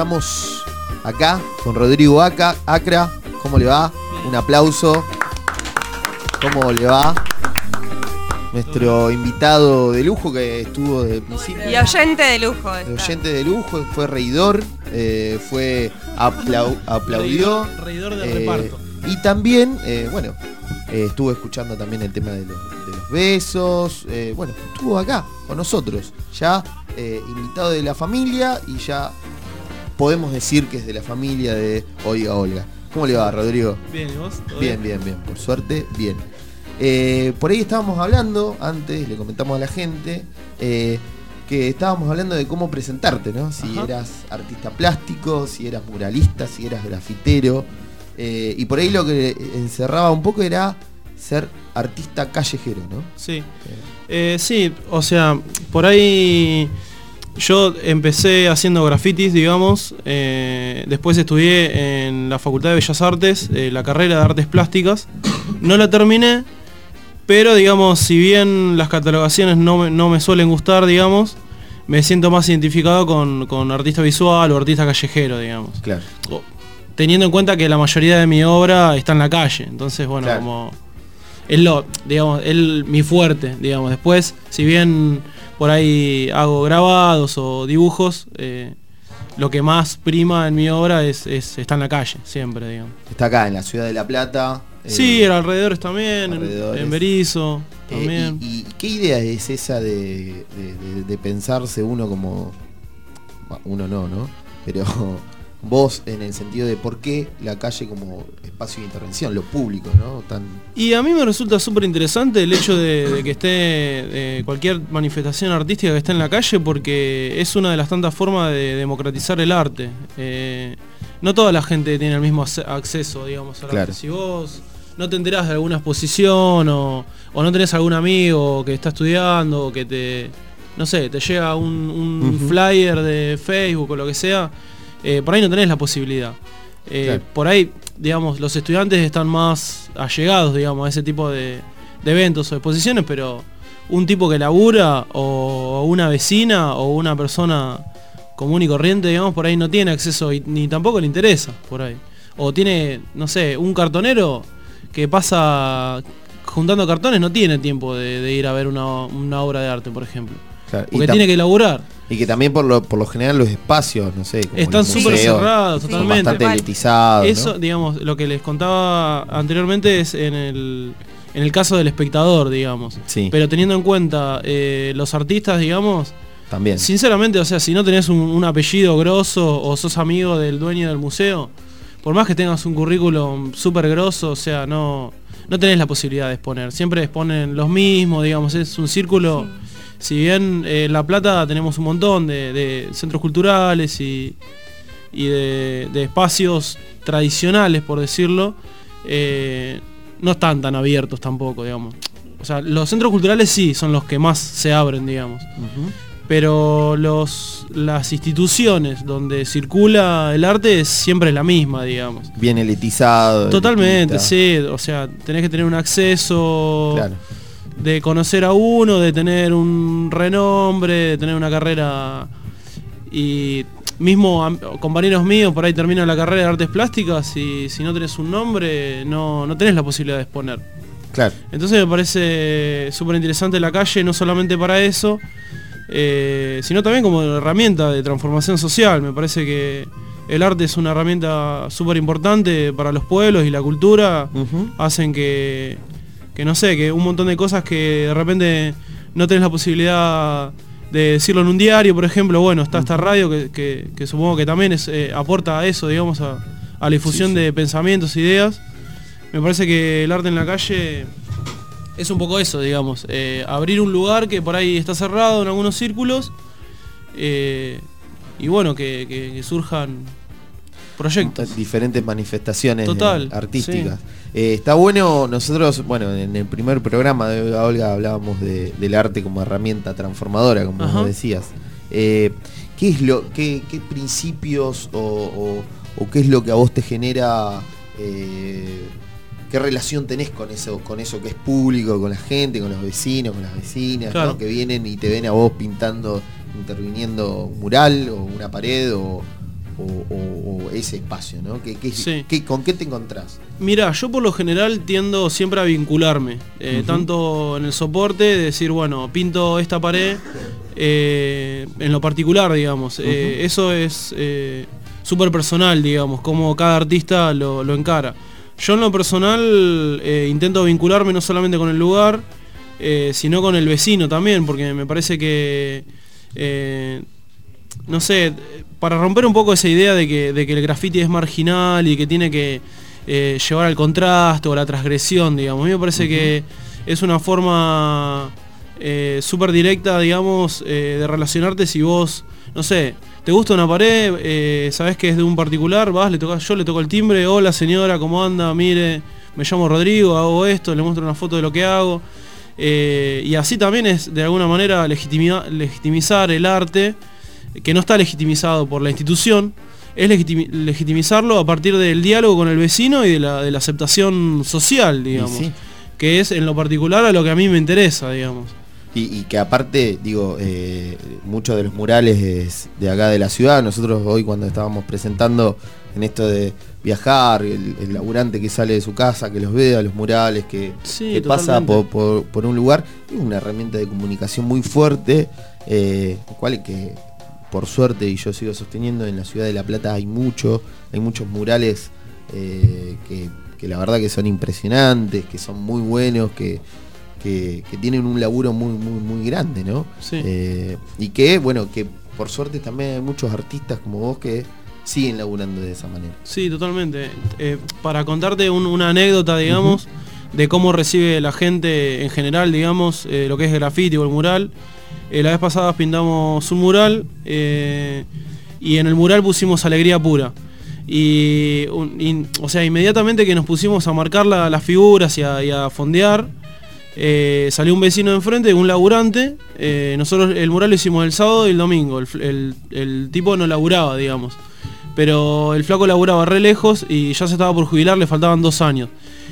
Estamos acá con Rodrigo Aca, Acra. ¿Cómo le va? Un aplauso. ¿Cómo le va? Nuestro invitado de lujo que estuvo desde el principio. Y oyente de lujo. de oyente de lujo, fue reidor, eh, fue aplau- aplaudió. Reidor- reidor del eh, reparto. Y también, eh, bueno, eh, estuvo escuchando también el tema de los, de los besos. eh, bueno, estuvo acá con nosotros, ya eh, invitado de la familia y ya podemos decir que es de la familia de Oiga Olga. ¿Cómo le va, Rodrigo? Bien, ¿y vos? ¿Todo Bien, bien, bien. Por suerte, bien. Eh, por ahí estábamos hablando, antes le comentamos a la gente, eh, que estábamos hablando de cómo presentarte, ¿no? Si Ajá. eras artista plástico, si eras muralista, si eras grafitero. eh, y por ahí lo que encerraba un poco era ser artista callejero, ¿no? Sí. Sí, o sea, por ahí yo empecé haciendo grafitis, digamos. eh, después estudié en la Facultad de Bellas Artes, eh, la carrera de Artes Plásticas. No la terminé, pero digamos, si bien las catalogaciones no me, no me suelen gustar, digamos, me siento más identificado con, con artista visual o artista callejero, digamos. Claro. Teniendo en cuenta que la mayoría de mi obra está en la calle. Entonces, bueno, Claro. como es lo, digamos, es mi fuerte, digamos. Después, si bien por ahí hago grabados o dibujos, eh, lo que más prima en mi obra es, es- está en la calle, siempre, digamos. Está acá en la ciudad de La Plata. eh, Sí, en alrededores también, en- alrededores. en Berizo Eh, también. y, y qué idea es esa de, de- de- de pensarse uno como. Uno no, ¿no? Pero vos en el sentido de por qué la calle como espacio de intervención, lo público, ¿no? Tan. Y a mí me resulta súper interesante el hecho de, de que esté eh, cualquier manifestación artística que esté en la calle porque es una de las tantas formas de democratizar el arte. Eh, no toda la gente tiene el mismo acceso, digamos, al Claro. arte. Si vos no te enterás de alguna exposición o, o no tenés algún amigo que está estudiando o que te, no sé, te llega un, flyer de Facebook o lo que sea, eh, por ahí no tenés la posibilidad. Eh, Claro. Por ahí, digamos, los estudiantes están más allegados, digamos, a ese tipo de, de eventos o exposiciones, pero un tipo que labura o una vecina o una persona común y corriente, digamos, por ahí no tiene acceso y ni tampoco le interesa, por ahí. O tiene, no sé, un cartonero que pasa juntando cartones, no tiene tiempo de, de ir a ver una, una obra de arte, por ejemplo. Claro, Porque tiene que laburar. Y que también por lo, por lo general los espacios, no sé, como Están súper cerrados, son totalmente. Bastante elitizados. ¿no? Eso, digamos, lo que les contaba anteriormente es en el, en el caso del espectador, digamos. Sí. Pero teniendo en cuenta eh, los artistas, digamos, También. sinceramente, o sea, si no tenés un, un apellido grosso o sos amigo del dueño del museo, por más que tengas un currículum súper grosso, o sea, no, no tenés la posibilidad de exponer. Siempre exponen los mismos, digamos, es un círculo. Si bien eh, en La Plata tenemos un montón de, de centros culturales y, y de, de espacios tradicionales, por decirlo, eh, no están tan abiertos tampoco, digamos. O sea, los centros culturales sí son los que más se abren, digamos. Pero los, las instituciones donde circula el arte es siempre la misma, digamos. Bien elitizado. Totalmente, elitista. sí. O sea, tenés que tener un acceso Claro. De conocer a uno, de tener un renombre, de tener una carrera. Y mismo compañeros míos por ahí terminan la carrera de artes plásticas y si no tenés un nombre, no, no tenés la posibilidad de exponer. Claro. Entonces me parece súper interesante la calle, no solamente para eso, eh, sino también como herramienta de transformación social. Me parece que el arte es una herramienta súper importante para los pueblos y la cultura. Hacen que, que, no sé, que un montón de cosas que de repente no tenés la posibilidad de decirlo en un diario, por ejemplo, bueno, está esta radio que, que- que supongo que también es, eh, aporta a eso, digamos, a, a la difusión de pensamientos, ideas. Me parece que el arte en la calle es un poco eso, digamos. eh, abrir un lugar que por ahí está cerrado en algunos círculos eh, y bueno, que surjan proyectos. Diferentes manifestaciones eh, Total, artísticas. Eh, está bueno, nosotros, bueno, en el primer programa de Olga, Olga hablábamos de- del arte como herramienta transformadora, como vos decías. Eh, ¿Qué es lo, qué, qué principios o, o- o qué es lo que a vos te genera eh, qué relación tenés con eso, con eso que es público, con la gente, con los vecinos, con las vecinas, Claro. ¿no? que vienen y te ven a vos pintando, interviniendo un mural o una pared o, o- o- o ese espacio, ¿no? ¿Qué, qué- Sí. qué- ¿Con qué te encontrás? Mira, yo por lo general tiendo siempre a vincularme, eh, tanto en el soporte, de decir, bueno, pinto esta pared, eh, en lo particular, digamos. Eh, eso es súper personal, digamos, como cada artista lo, lo encara. Yo en lo personal intento vincularme no solamente con el lugar, sino con el vecino también, porque me parece que... no sé, para romper un poco esa idea de que, de que el graffiti es marginal y que tiene que eh, llevar al contraste o a la transgresión, digamos. A mí me parece que es una forma eh, súper directa, digamos, eh, de relacionarte si vos, no sé, te gusta una pared, eh, sabés que es de un particular, vas, le tocas, yo le toco el timbre, hola señora, ¿cómo anda? Mire, me llamo Rodrigo, hago esto, le muestro una foto de lo que hago. Y así también es de alguna manera legitimizar el arte, que no está legitimizado por la institución, es legitimi- legitimizarlo a partir del diálogo con el vecino y de la, de la aceptación social, digamos. sí. Que es en lo particular a lo que a mí me interesa, digamos. Y, y que aparte, digo, eh, muchos de los murales es de acá de la ciudad, nosotros hoy cuando estábamos presentando en esto de viajar, el, el laburante que sale de su casa, que los vea, los murales, que, Sí, que pasa totalmente. por, por- por un lugar, es una herramienta de comunicación muy fuerte, eh, cual que por suerte, y yo sigo sosteniendo, en la ciudad de La Plata hay mucho, hay muchos murales eh, que, que la verdad que son impresionantes, que son muy buenos, que, que, que tienen un laburo muy, muy, muy grande, ¿no? Sí. Eh, y que, bueno, que por suerte también hay muchos artistas como vos que siguen laburando de esa manera. Sí, totalmente. Eh, para contarte un- una anécdota, digamos, de cómo recibe la gente en general, digamos, lo que es graffiti o el mural. Eh, la vez pasada pintamos un mural eh, y en el mural pusimos alegría pura. Y, o sea, inmediatamente que nos pusimos a marcar la- las figuras y a, fondear, eh, salió un vecino de enfrente, un laburante. nosotros el mural lo hicimos el sábado y el domingo. El- el tipo no laburaba, digamos. Pero el flaco laburaba re lejos y ya se estaba por jubilar, le faltaban dos años.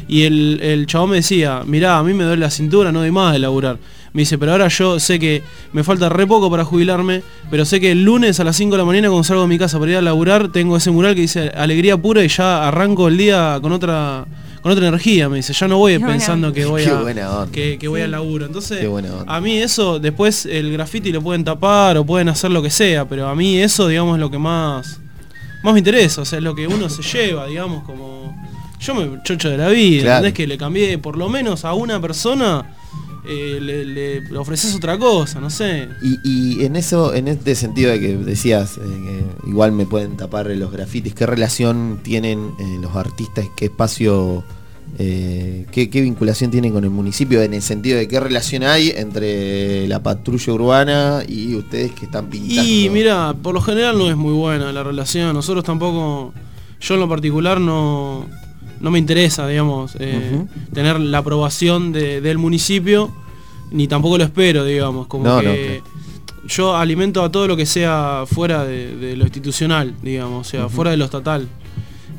Y el, el chabón me decía, mirá, a mí me duele la cintura, no doy más de laburar. Me dice, pero ahora yo sé que me falta re poco para jubilarme, pero sé que el lunes a las 5 de la mañana cuando salgo de mi casa para ir a laburar, tengo ese mural que dice alegría pura y ya arranco el día con otra con otra energía, me dice, ya no voy pensando que voy a que, que voy al laburo. Entonces, a mí eso, después el graffiti lo pueden tapar o pueden hacer lo que sea, pero a mí eso, digamos, es lo que más, más me interesa, o sea, es lo que uno se lleva, digamos, como... Yo me chocho de la vida, Claro. ¿entendés? Que le cambié por lo menos a una persona, eh, le, ofreces otra cosa, no sé. Y, y en eso, en este sentido de que decías, eh, que igual me pueden tapar los grafitis, ¿qué relación tienen eh, los artistas? ¿Qué espacio, qué, qué vinculación tienen con el municipio? En el sentido de qué relación hay entre la patrulla urbana y ustedes que están pintando. Y mira, por lo general no es muy buena la relación. Nosotros tampoco, yo en lo particular no, no me interesa, digamos, eh, tener la aprobación de- del municipio, ni tampoco lo espero, digamos. Como No, no, que yo alimento a todo lo que sea fuera de, de lo institucional, digamos, o sea, fuera de lo estatal.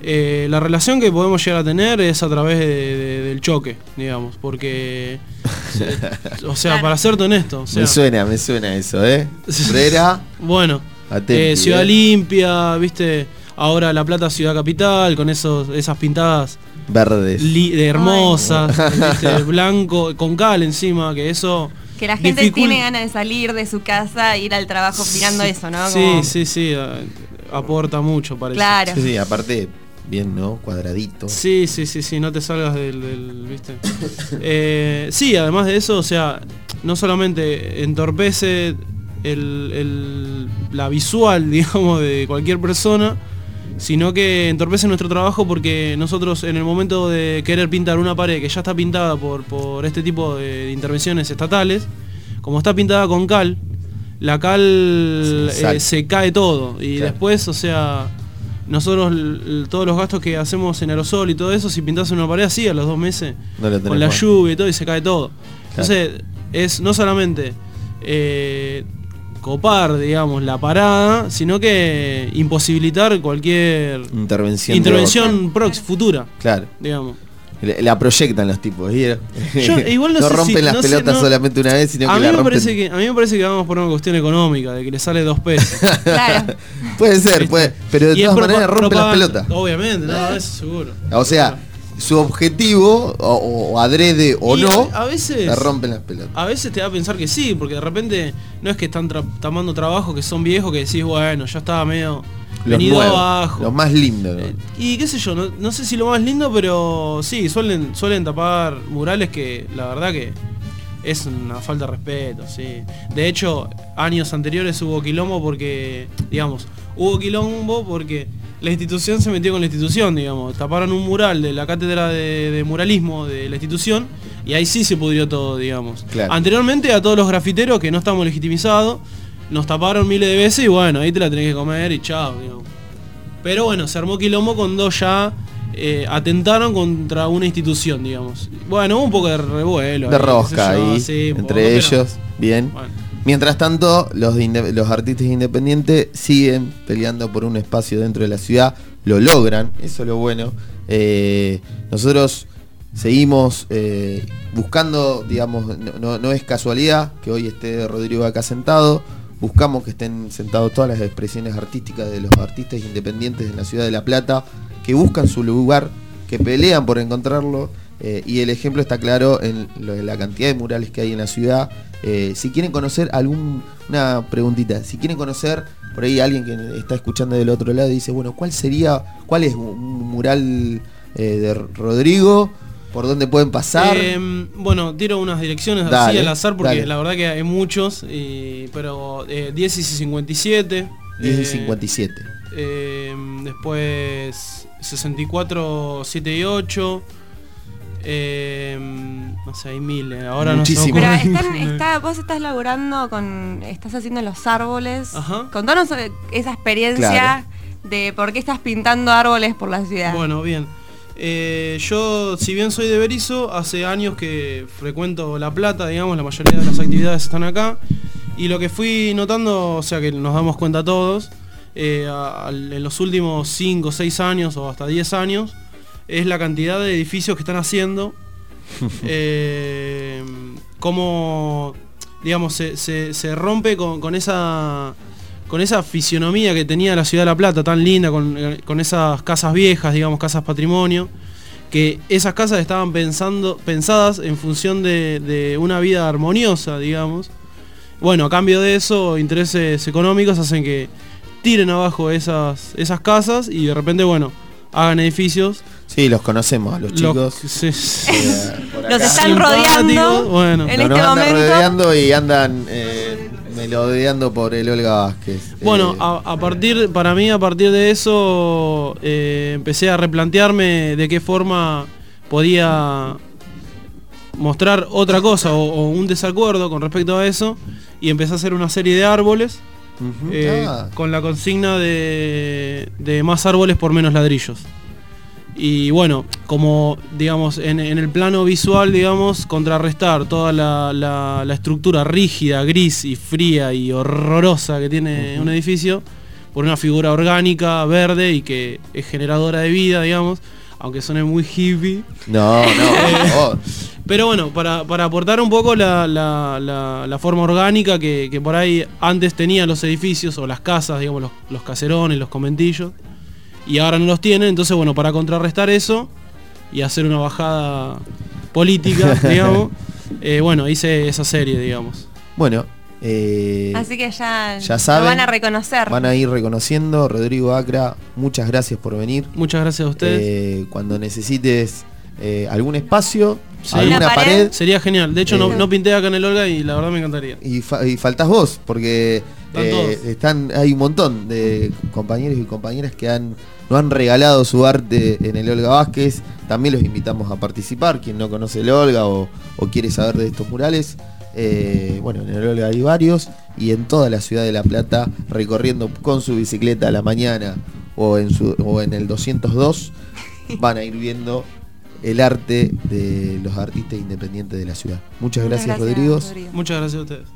Eh, la relación que podemos llegar a tener es a través de- de- del choque, digamos, porque, <laughs> o sea, para serte honesto, o sea, me suena, me suena eso, ¿eh? <laughs> Herrera, bueno, atenti, eh, Ciudad ¿eh? Limpia, viste, ahora La Plata Ciudad Capital, con esos, esas pintadas verdes. li- de hermosas, <laughs> blanco, con cal encima, que eso... Que la gente tiene ganas de salir de su casa e ir al trabajo mirando eso, ¿no? Sí, Como- sí, sí, a- aporta mucho, parece. Claro. Sí, sí, aparte, bien, ¿no? Cuadradito. Sí, sí, sí, sí, no te salgas del, del- ¿viste? Eh, sí, además de eso, o sea, no solamente entorpece el- el- la visual, <laughs> digamos, de cualquier persona, sino que entorpece nuestro trabajo porque nosotros en el momento de querer pintar una pared que ya está pintada por, por este tipo de, intervenciones estatales, como está pintada con cal, la cal eh, se cae todo y Claro. después, o sea, nosotros todos los gastos que hacemos en aerosol y todo eso, si pintas una pared así a los dos meses, No con la lluvia y todo y se cae todo. Entonces, es no solamente eh, copar, digamos, la parada, sino que imposibilitar cualquier Intervención. intervención prox futura. Claro. digamos. La, la proyectan los tipos. Yo <laughs> igual no sé rompen si- las no sé, pelotas no- solamente una vez, sino A que mí, la me rompen. parece que, a mí me parece que vamos por una cuestión económica, de que le sale dos pesos. <laughs> Puede ser, puede, pero de Y todas maneras rompen las pelotas. Obviamente, no, eso seguro. O sea, su objetivo, o, o adrede o Y no, a, veces la rompen las pelotas. A veces te da a pensar que sí, porque de repente no es que están tra- tomando trabajo que son viejos que decís, bueno, ya estaba medio Los venido nuevos, abajo. Los más lindos. ¿no? Y qué sé yo, no, no sé si lo más lindo, pero sí, suelen, suelen tapar murales que la verdad que es una falta de respeto, sí. De hecho, años anteriores hubo quilombo porque, digamos, hubo quilombo porque la institución se metió con la institución, digamos. Taparon un mural de la cátedra de, de muralismo de la institución y ahí sí se pudrió todo, digamos. Claro. Anteriormente a todos los grafiteros que no estamos legitimizados, nos taparon miles de veces y bueno, ahí te la tenés que comer y chao, digamos. Pero bueno, se armó quilombo cuando ya eh, atentaron contra una institución, digamos. Bueno, hubo un poco de revuelo. de ahí, rosca ahí, sí, entre poco, pero- ellos, bien. Mientras tanto, los, artistas independientes siguen peleando por un espacio dentro de la ciudad, lo logran, eso es lo bueno. Eh, nosotros seguimos eh, buscando, digamos, no, no- no es casualidad que hoy esté Rodrigo acá sentado, buscamos que estén sentados todas las expresiones artísticas de los artistas independientes en la ciudad de La Plata, que buscan su lugar, que pelean por encontrarlo. Eh, y el ejemplo está claro en lo la cantidad de murales que hay en la ciudad. Eh, si quieren conocer algún, una preguntita, si quieren conocer por ahí alguien que está escuchando del otro lado dice, bueno, ¿cuál sería, cuál es un mural eh, de Rodrigo? ¿Por dónde pueden pasar? Eh, bueno, tiro unas direcciones así al azar porque dale. la verdad que hay muchos, y- pero eh, 10 y 57. 10 y eh, 57. eh, después 64, 7 y 8. Eh, no sé, hay mil. eh, Ahora Muchísimo. no sé. Pero están, está, <laughs> vos estás laburando con. estás haciendo los árboles. Ajá. Contanos sobre esa experiencia Claro. de por qué estás pintando árboles por la ciudad. Bueno, bien. Eh, yo, si bien soy de Berizo, hace años que frecuento La Plata, digamos, la mayoría de las actividades están acá. Y lo que fui notando, o sea que nos damos cuenta todos, eh, a- en los últimos 5, 6 años o hasta 10 años, es la cantidad de edificios que están haciendo. <laughs> eh, cómo, digamos, se, se- se rompe con, con esa con esa fisionomía que tenía la ciudad de La Plata, tan linda, con, con esas casas viejas, digamos, casas patrimonio, que esas casas estaban pensando, pensadas en función de, de una vida armoniosa, digamos. Bueno, a cambio de eso, intereses económicos hacen que tiren abajo esas, esas casas y de repente, bueno, hagan edificios. Sí, los conocemos a los chicos. sí, sí. Eh, <laughs> Los están rodeando bueno. en No, este nos andan momento. rodeando y andan eh, melodeando por el Olga Vázquez. Bueno, Eh, a, a partir, para mí, a partir de eso, eh, empecé a replantearme de qué forma podía mostrar otra cosa o, o un desacuerdo con respecto a eso y empecé a hacer una serie de árboles eh, Ah. con la consigna de, de más árboles por menos ladrillos. Y bueno, como digamos, en, en el plano visual, digamos, contrarrestar toda la, la- la estructura rígida, gris y fría y horrorosa que tiene un edificio, por una figura orgánica, verde y que es generadora de vida, digamos, aunque suene muy hippie. No, no, <laughs> Eh. Pero bueno, para, para aportar un poco la, la- la- la forma orgánica que, que por ahí antes tenían los edificios o las casas, digamos, los, los caserones, los conventillos, y ahora no los tienen, entonces bueno, para contrarrestar eso y hacer una bajada política, <laughs> digamos, eh, bueno, hice esa serie, digamos. Bueno, eh, Así que ya, ya lo saben, van a reconocer. van a ir reconociendo. Rodrigo Acra, muchas gracias por venir. Muchas gracias a ustedes. Eh, cuando necesites eh, algún espacio, Sí. alguna Una pared, pared. Sería genial. De hecho, no, Eh. no pinté acá en el Olga y la verdad me encantaría. y, fa- y faltas vos, porque eh, están, hay un montón de compañeros y compañeras que han, nos han regalado su arte en el Olga Vázquez. También los invitamos a participar. Quien no conoce el Olga o, o quiere saber de estos murales, eh, bueno, en el Olga hay varios y en toda la ciudad de La Plata, recorriendo con su bicicleta a la mañana o en, su, o en el 202, <laughs> van a ir viendo el arte de los artistas independientes de la ciudad. Muchas Muchas gracias, gracias, Rodrigo. Rodrigo. Muchas gracias a ustedes.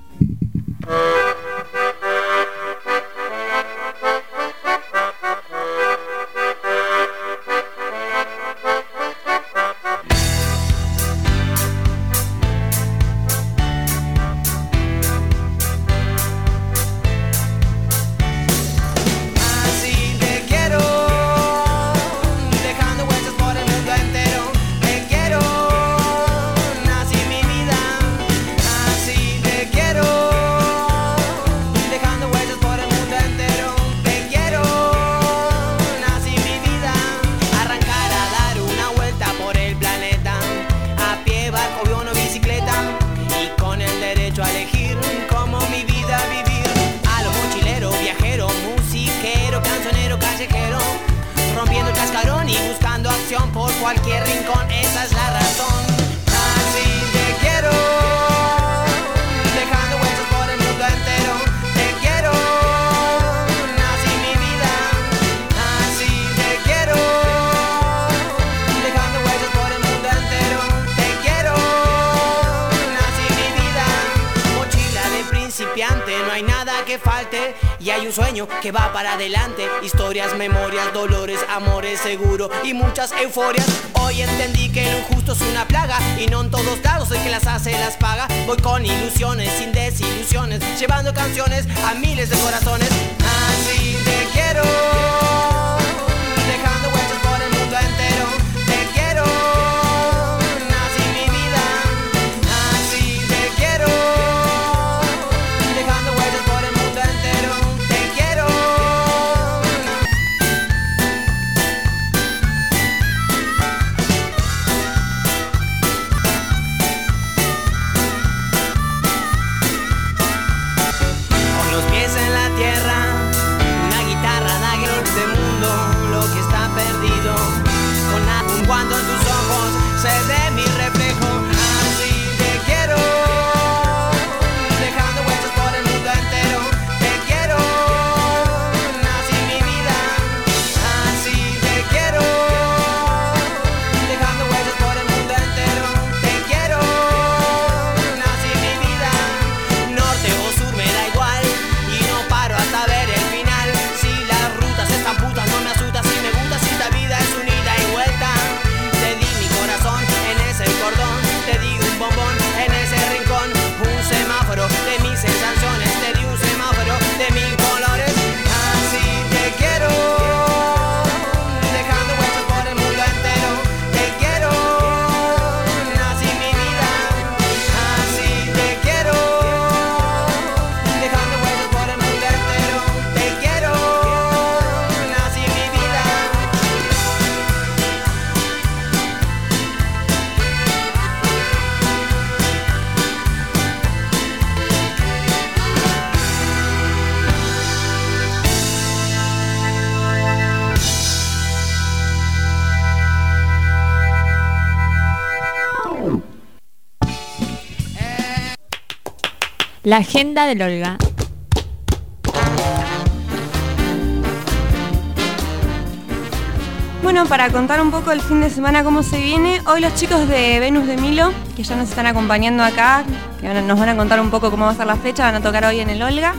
Y muchas La agenda del Olga. Bueno, para contar un poco el fin de semana cómo se viene, hoy los chicos de Venus de Milo, que ya nos están acompañando acá, que nos van a contar un poco cómo va a ser la fecha, van a tocar hoy en el Olga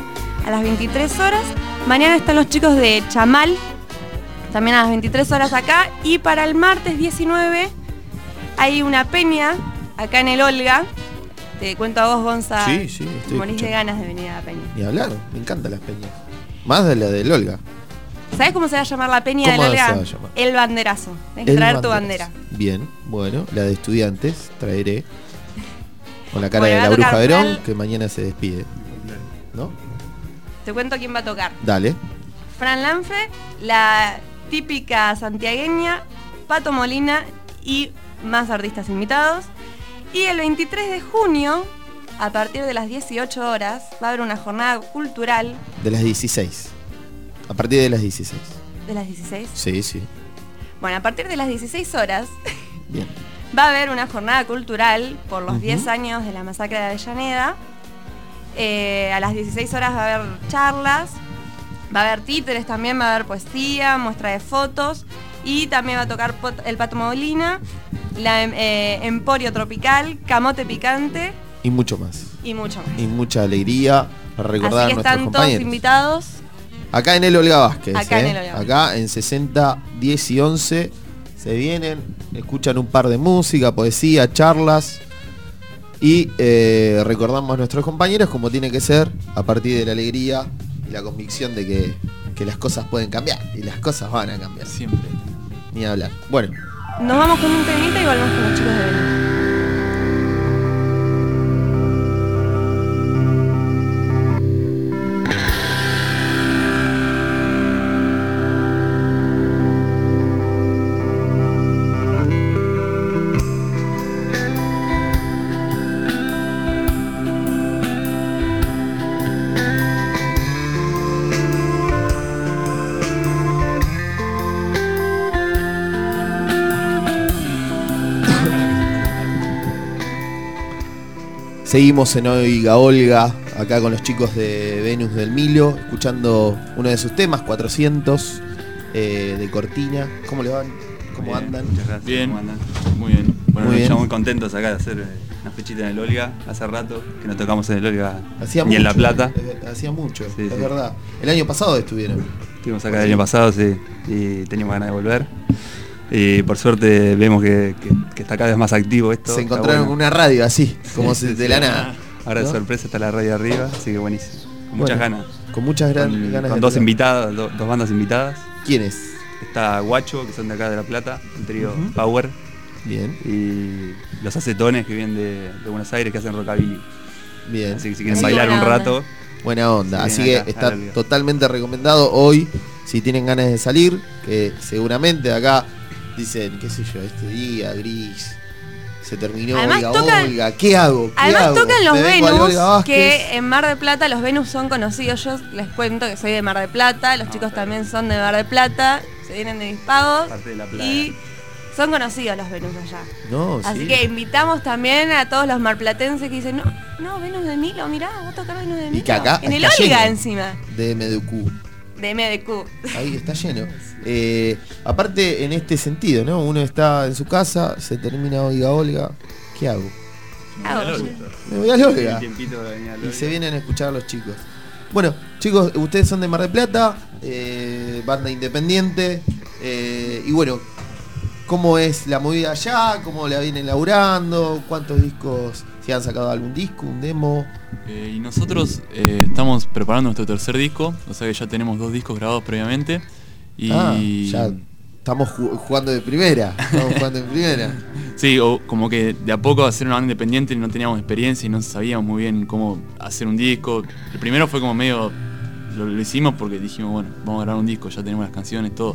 a las 23 horas. Mañana están los chicos de Chamal, también a las 23 horas acá. Y para el martes 19 hay una peña acá en el Olga. Te cuento a vos, Gonza. Sí, sí, estoy Morís de ganas de venir a la peña. Ni hablar, me encantan las peñas. Más de la del Olga. ¿Sabes cómo se va a llamar la peña ¿Cómo del se va Olga? a llamar? El banderazo. Que traer tu bandera. Bien, bueno, la de estudiantes traeré. Con la cara Bueno, de la bruja Verón, Fran. que mañana se despide. ¿No? Te cuento quién va a tocar. Dale. Fran Lanfre, la típica santiagueña, Pato Molina y más artistas invitados. Y el 23 de junio, a partir de las 18 horas, va a haber una jornada cultural De las 16. A partir de las 16. de las 16. Sí, sí. Bueno, a partir de las 16 horas <laughs> Bien. va a haber una jornada cultural por los Ujú. 10 años de la masacre de Avellaneda. Eh, a las 16 horas va a haber charlas, va a haber títeres también, va a haber poesía, muestra de fotos y también va a tocar el Pato Molina, la em- eh, Emporio Tropical, Camote Picante Y mucho más. y mucho más. Y mucha alegría para recordar Así a nuestros están todos compañeros. invitados. Acá en el Olga Vázquez. Acá en ¿eh? el Olga Acá en 60, 10 y 11 se vienen, escuchan un par de música, poesía, charlas. Y eh, recordamos a nuestros compañeros como tiene que ser a partir de la alegría y la convicción de que, que las cosas pueden cambiar. Y las cosas van a cambiar. Siempre. Ni hablar. Bueno, Nos vamos con un temita y volvemos con los chicos de Venus. Seguimos en Oiga Olga, acá con los chicos de Venus del Milo, escuchando uno de sus temas, 400, eh, de Cortina. ¿Cómo le van? ¿Cómo Bien, andan? muchas gracias. Bien, ¿cómo andan? Muy bien. Bueno, Muy bien. estamos muy contentos acá de hacer eh, una fechita en el Olga. Hace rato que no tocamos en el Olga Hacía ni en La Plata. eh, Hacía mucho, Sí, es sí. verdad. El año pasado estuvieron. Estuvimos acá el año pasado, sí, y teníamos ganas de volver. Y por suerte vemos que, que- que está cada vez más activo esto. Se encontraron bueno. una radio así, como Sí, de sí. la nada. Ahora ¿no? de sorpresa está la radio arriba, así que buenísimo. Con muchas Bueno, ganas. Con muchas gran- Con, ganas con dos invitadas, do- dos bandas invitadas. ¿Quiénes? Está Guacho, que son de acá de La Plata, el trío. Power. Bien. Y los acetones que vienen de, de Buenos Aires que hacen rockabilly. Bien. Así que si quieren bailar un onda. rato. Buena onda. Así que acá, está totalmente recomendado hoy, si tienen ganas de salir, que seguramente acá dicen, qué sé yo, este día gris, se terminó Además Olga, tocan- Olga, ¿qué hago? ¿Qué Además hago? tocan los Venus, Vázquez. que en Mar del Plata los Venus son conocidos. Yo les cuento que soy de Mar del Plata, los chicos también son de Mar del Plata, se vienen de mis pagos Parte de la playa. y son conocidos los Venus allá. No, Así sí. que invitamos también a todos los marplatenses que dicen, no, no, Venus de Milo, mirá, va a tocar Venus de Milo. Y que acá en el Olga lleno encima, de MDQ. De MDQ. Ahí está lleno. Eh, aparte, en este sentido, ¿no? Uno está en su casa, se termina Oiga Olga, ¿qué hago? Me voy a Olga. Y se vienen a escuchar a los chicos. Bueno, chicos, ustedes son de Mar del Plata, eh, banda independiente. eh, y bueno, ¿cómo es la movida allá? ¿Cómo la vienen laburando? ¿Cuántos discos? ¿Si han sacado algún disco, un demo? Eh, y nosotros eh, estamos preparando nuestro tercer disco, o sea que ya tenemos dos discos grabados previamente. Y Ah, ya estamos ju- jugando de primera. Estamos <laughs> jugando en primera. Sí, o como que de a poco hacer una banda independiente no teníamos experiencia y no sabíamos muy bien cómo hacer un disco. El primero fue como medio. Lo, lo hicimos porque dijimos, bueno, vamos a grabar un disco, ya tenemos las canciones, todo.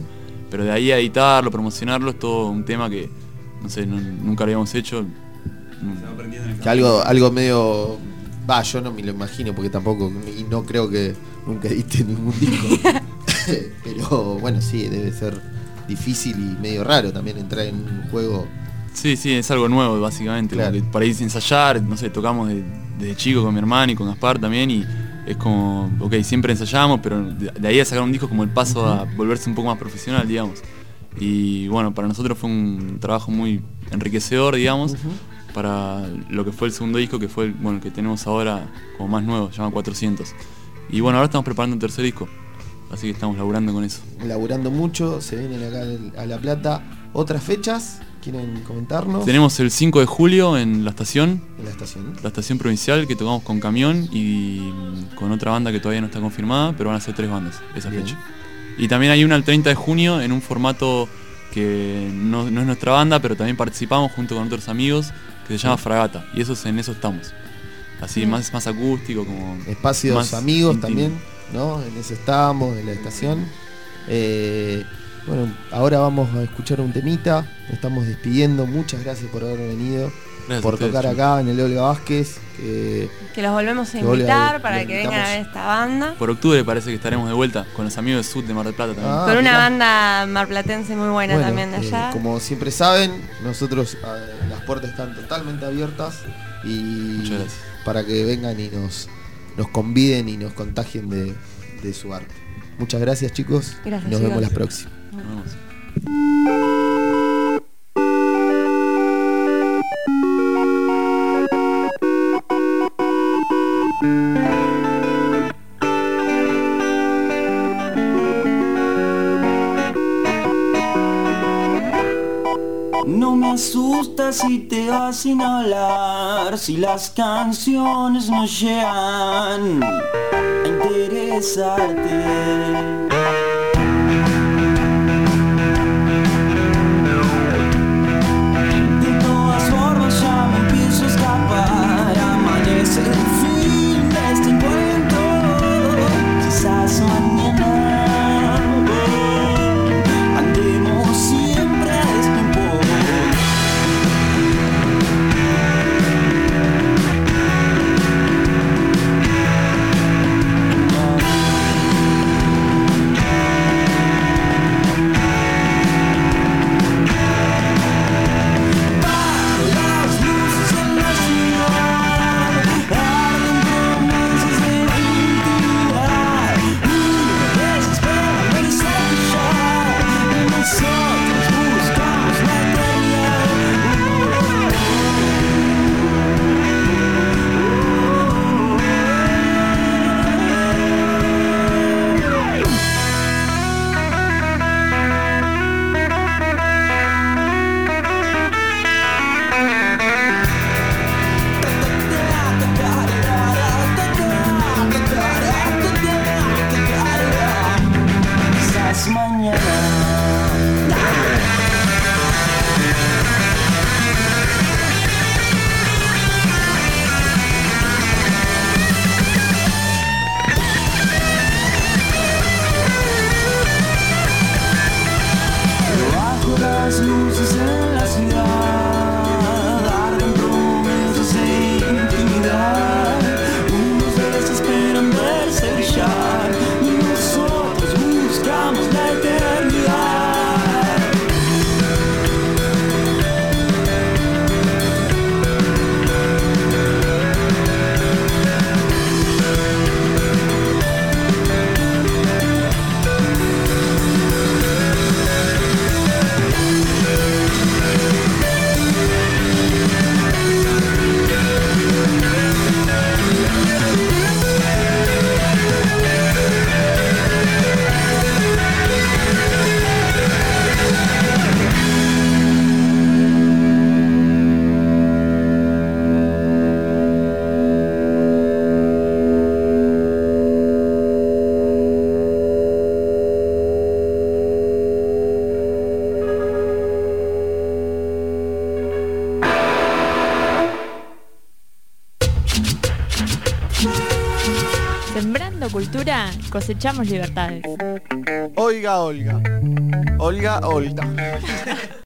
Pero de ahí a editarlo, promocionarlo, es todo un tema que, no sé, no- nunca lo habíamos hecho. Que algo, algo medio. Va, yo no me lo imagino porque tampoco. Y no creo que nunca edité ningún disco. <laughs> <laughs> Pero bueno, sí, debe ser difícil y medio raro también entrar en un juego. Sí, sí, es algo nuevo básicamente. Claro. Para ir a ensayar, no sé, tocamos de desde chico con mi hermano y con Gaspar también y es como, ok, siempre ensayamos, pero de, de ahí a sacar un disco es como el paso a volverse un poco más profesional, digamos. Y bueno, para nosotros fue un trabajo muy enriquecedor, digamos, para lo que fue el segundo disco, que fue el, bueno, el que tenemos ahora como más nuevo, se llama 400. Y bueno, ahora estamos preparando un tercer disco, así que estamos laburando con eso. Laburando mucho, se vienen acá a La Plata. ¿Otras fechas? ¿Quieren comentarnos? Tenemos el 5 de julio en la estación, En la estación. la estación provincial, que tocamos con Camión y con otra banda que todavía no está confirmada, pero van a ser tres bandas esa Bien. fecha. Y también hay una el 30 de junio en un formato que no, no es nuestra banda, pero también participamos junto con otros amigos, que se llama. Fragata. Y eso es- en eso estamos. Así, Bien. más, más acústico, como... Espacios más amigos íntimo. también, ¿no? En eso estamos, en la estación. Eh, bueno, ahora vamos a escuchar un temita. Nos estamos despidiendo. Muchas gracias por haber venido. Gracias por ustedes, tocar acá en el Olga Vázquez. que- Que los volvemos a invitar para que vengan a ver esta banda. Por octubre parece que estaremos de vuelta con los amigos de Sud de Mar del Plata también. Ah, Con una mirá. banda marplatense muy buena Bueno, también de eh, allá. como siempre saben, nosotros eh, las puertas están totalmente abiertas y Muchas gracias. para que vengan y nos, nos conviden y nos contagien de, de su arte. Muchas gracias chicos. Gracias, nos vemos chicos. la próxima. Nos vemos. Asusta si te vas sin hablar, si las canciones no llegan a interesarte. Cosechamos libertades. Oiga, Olga. Olga, Olga.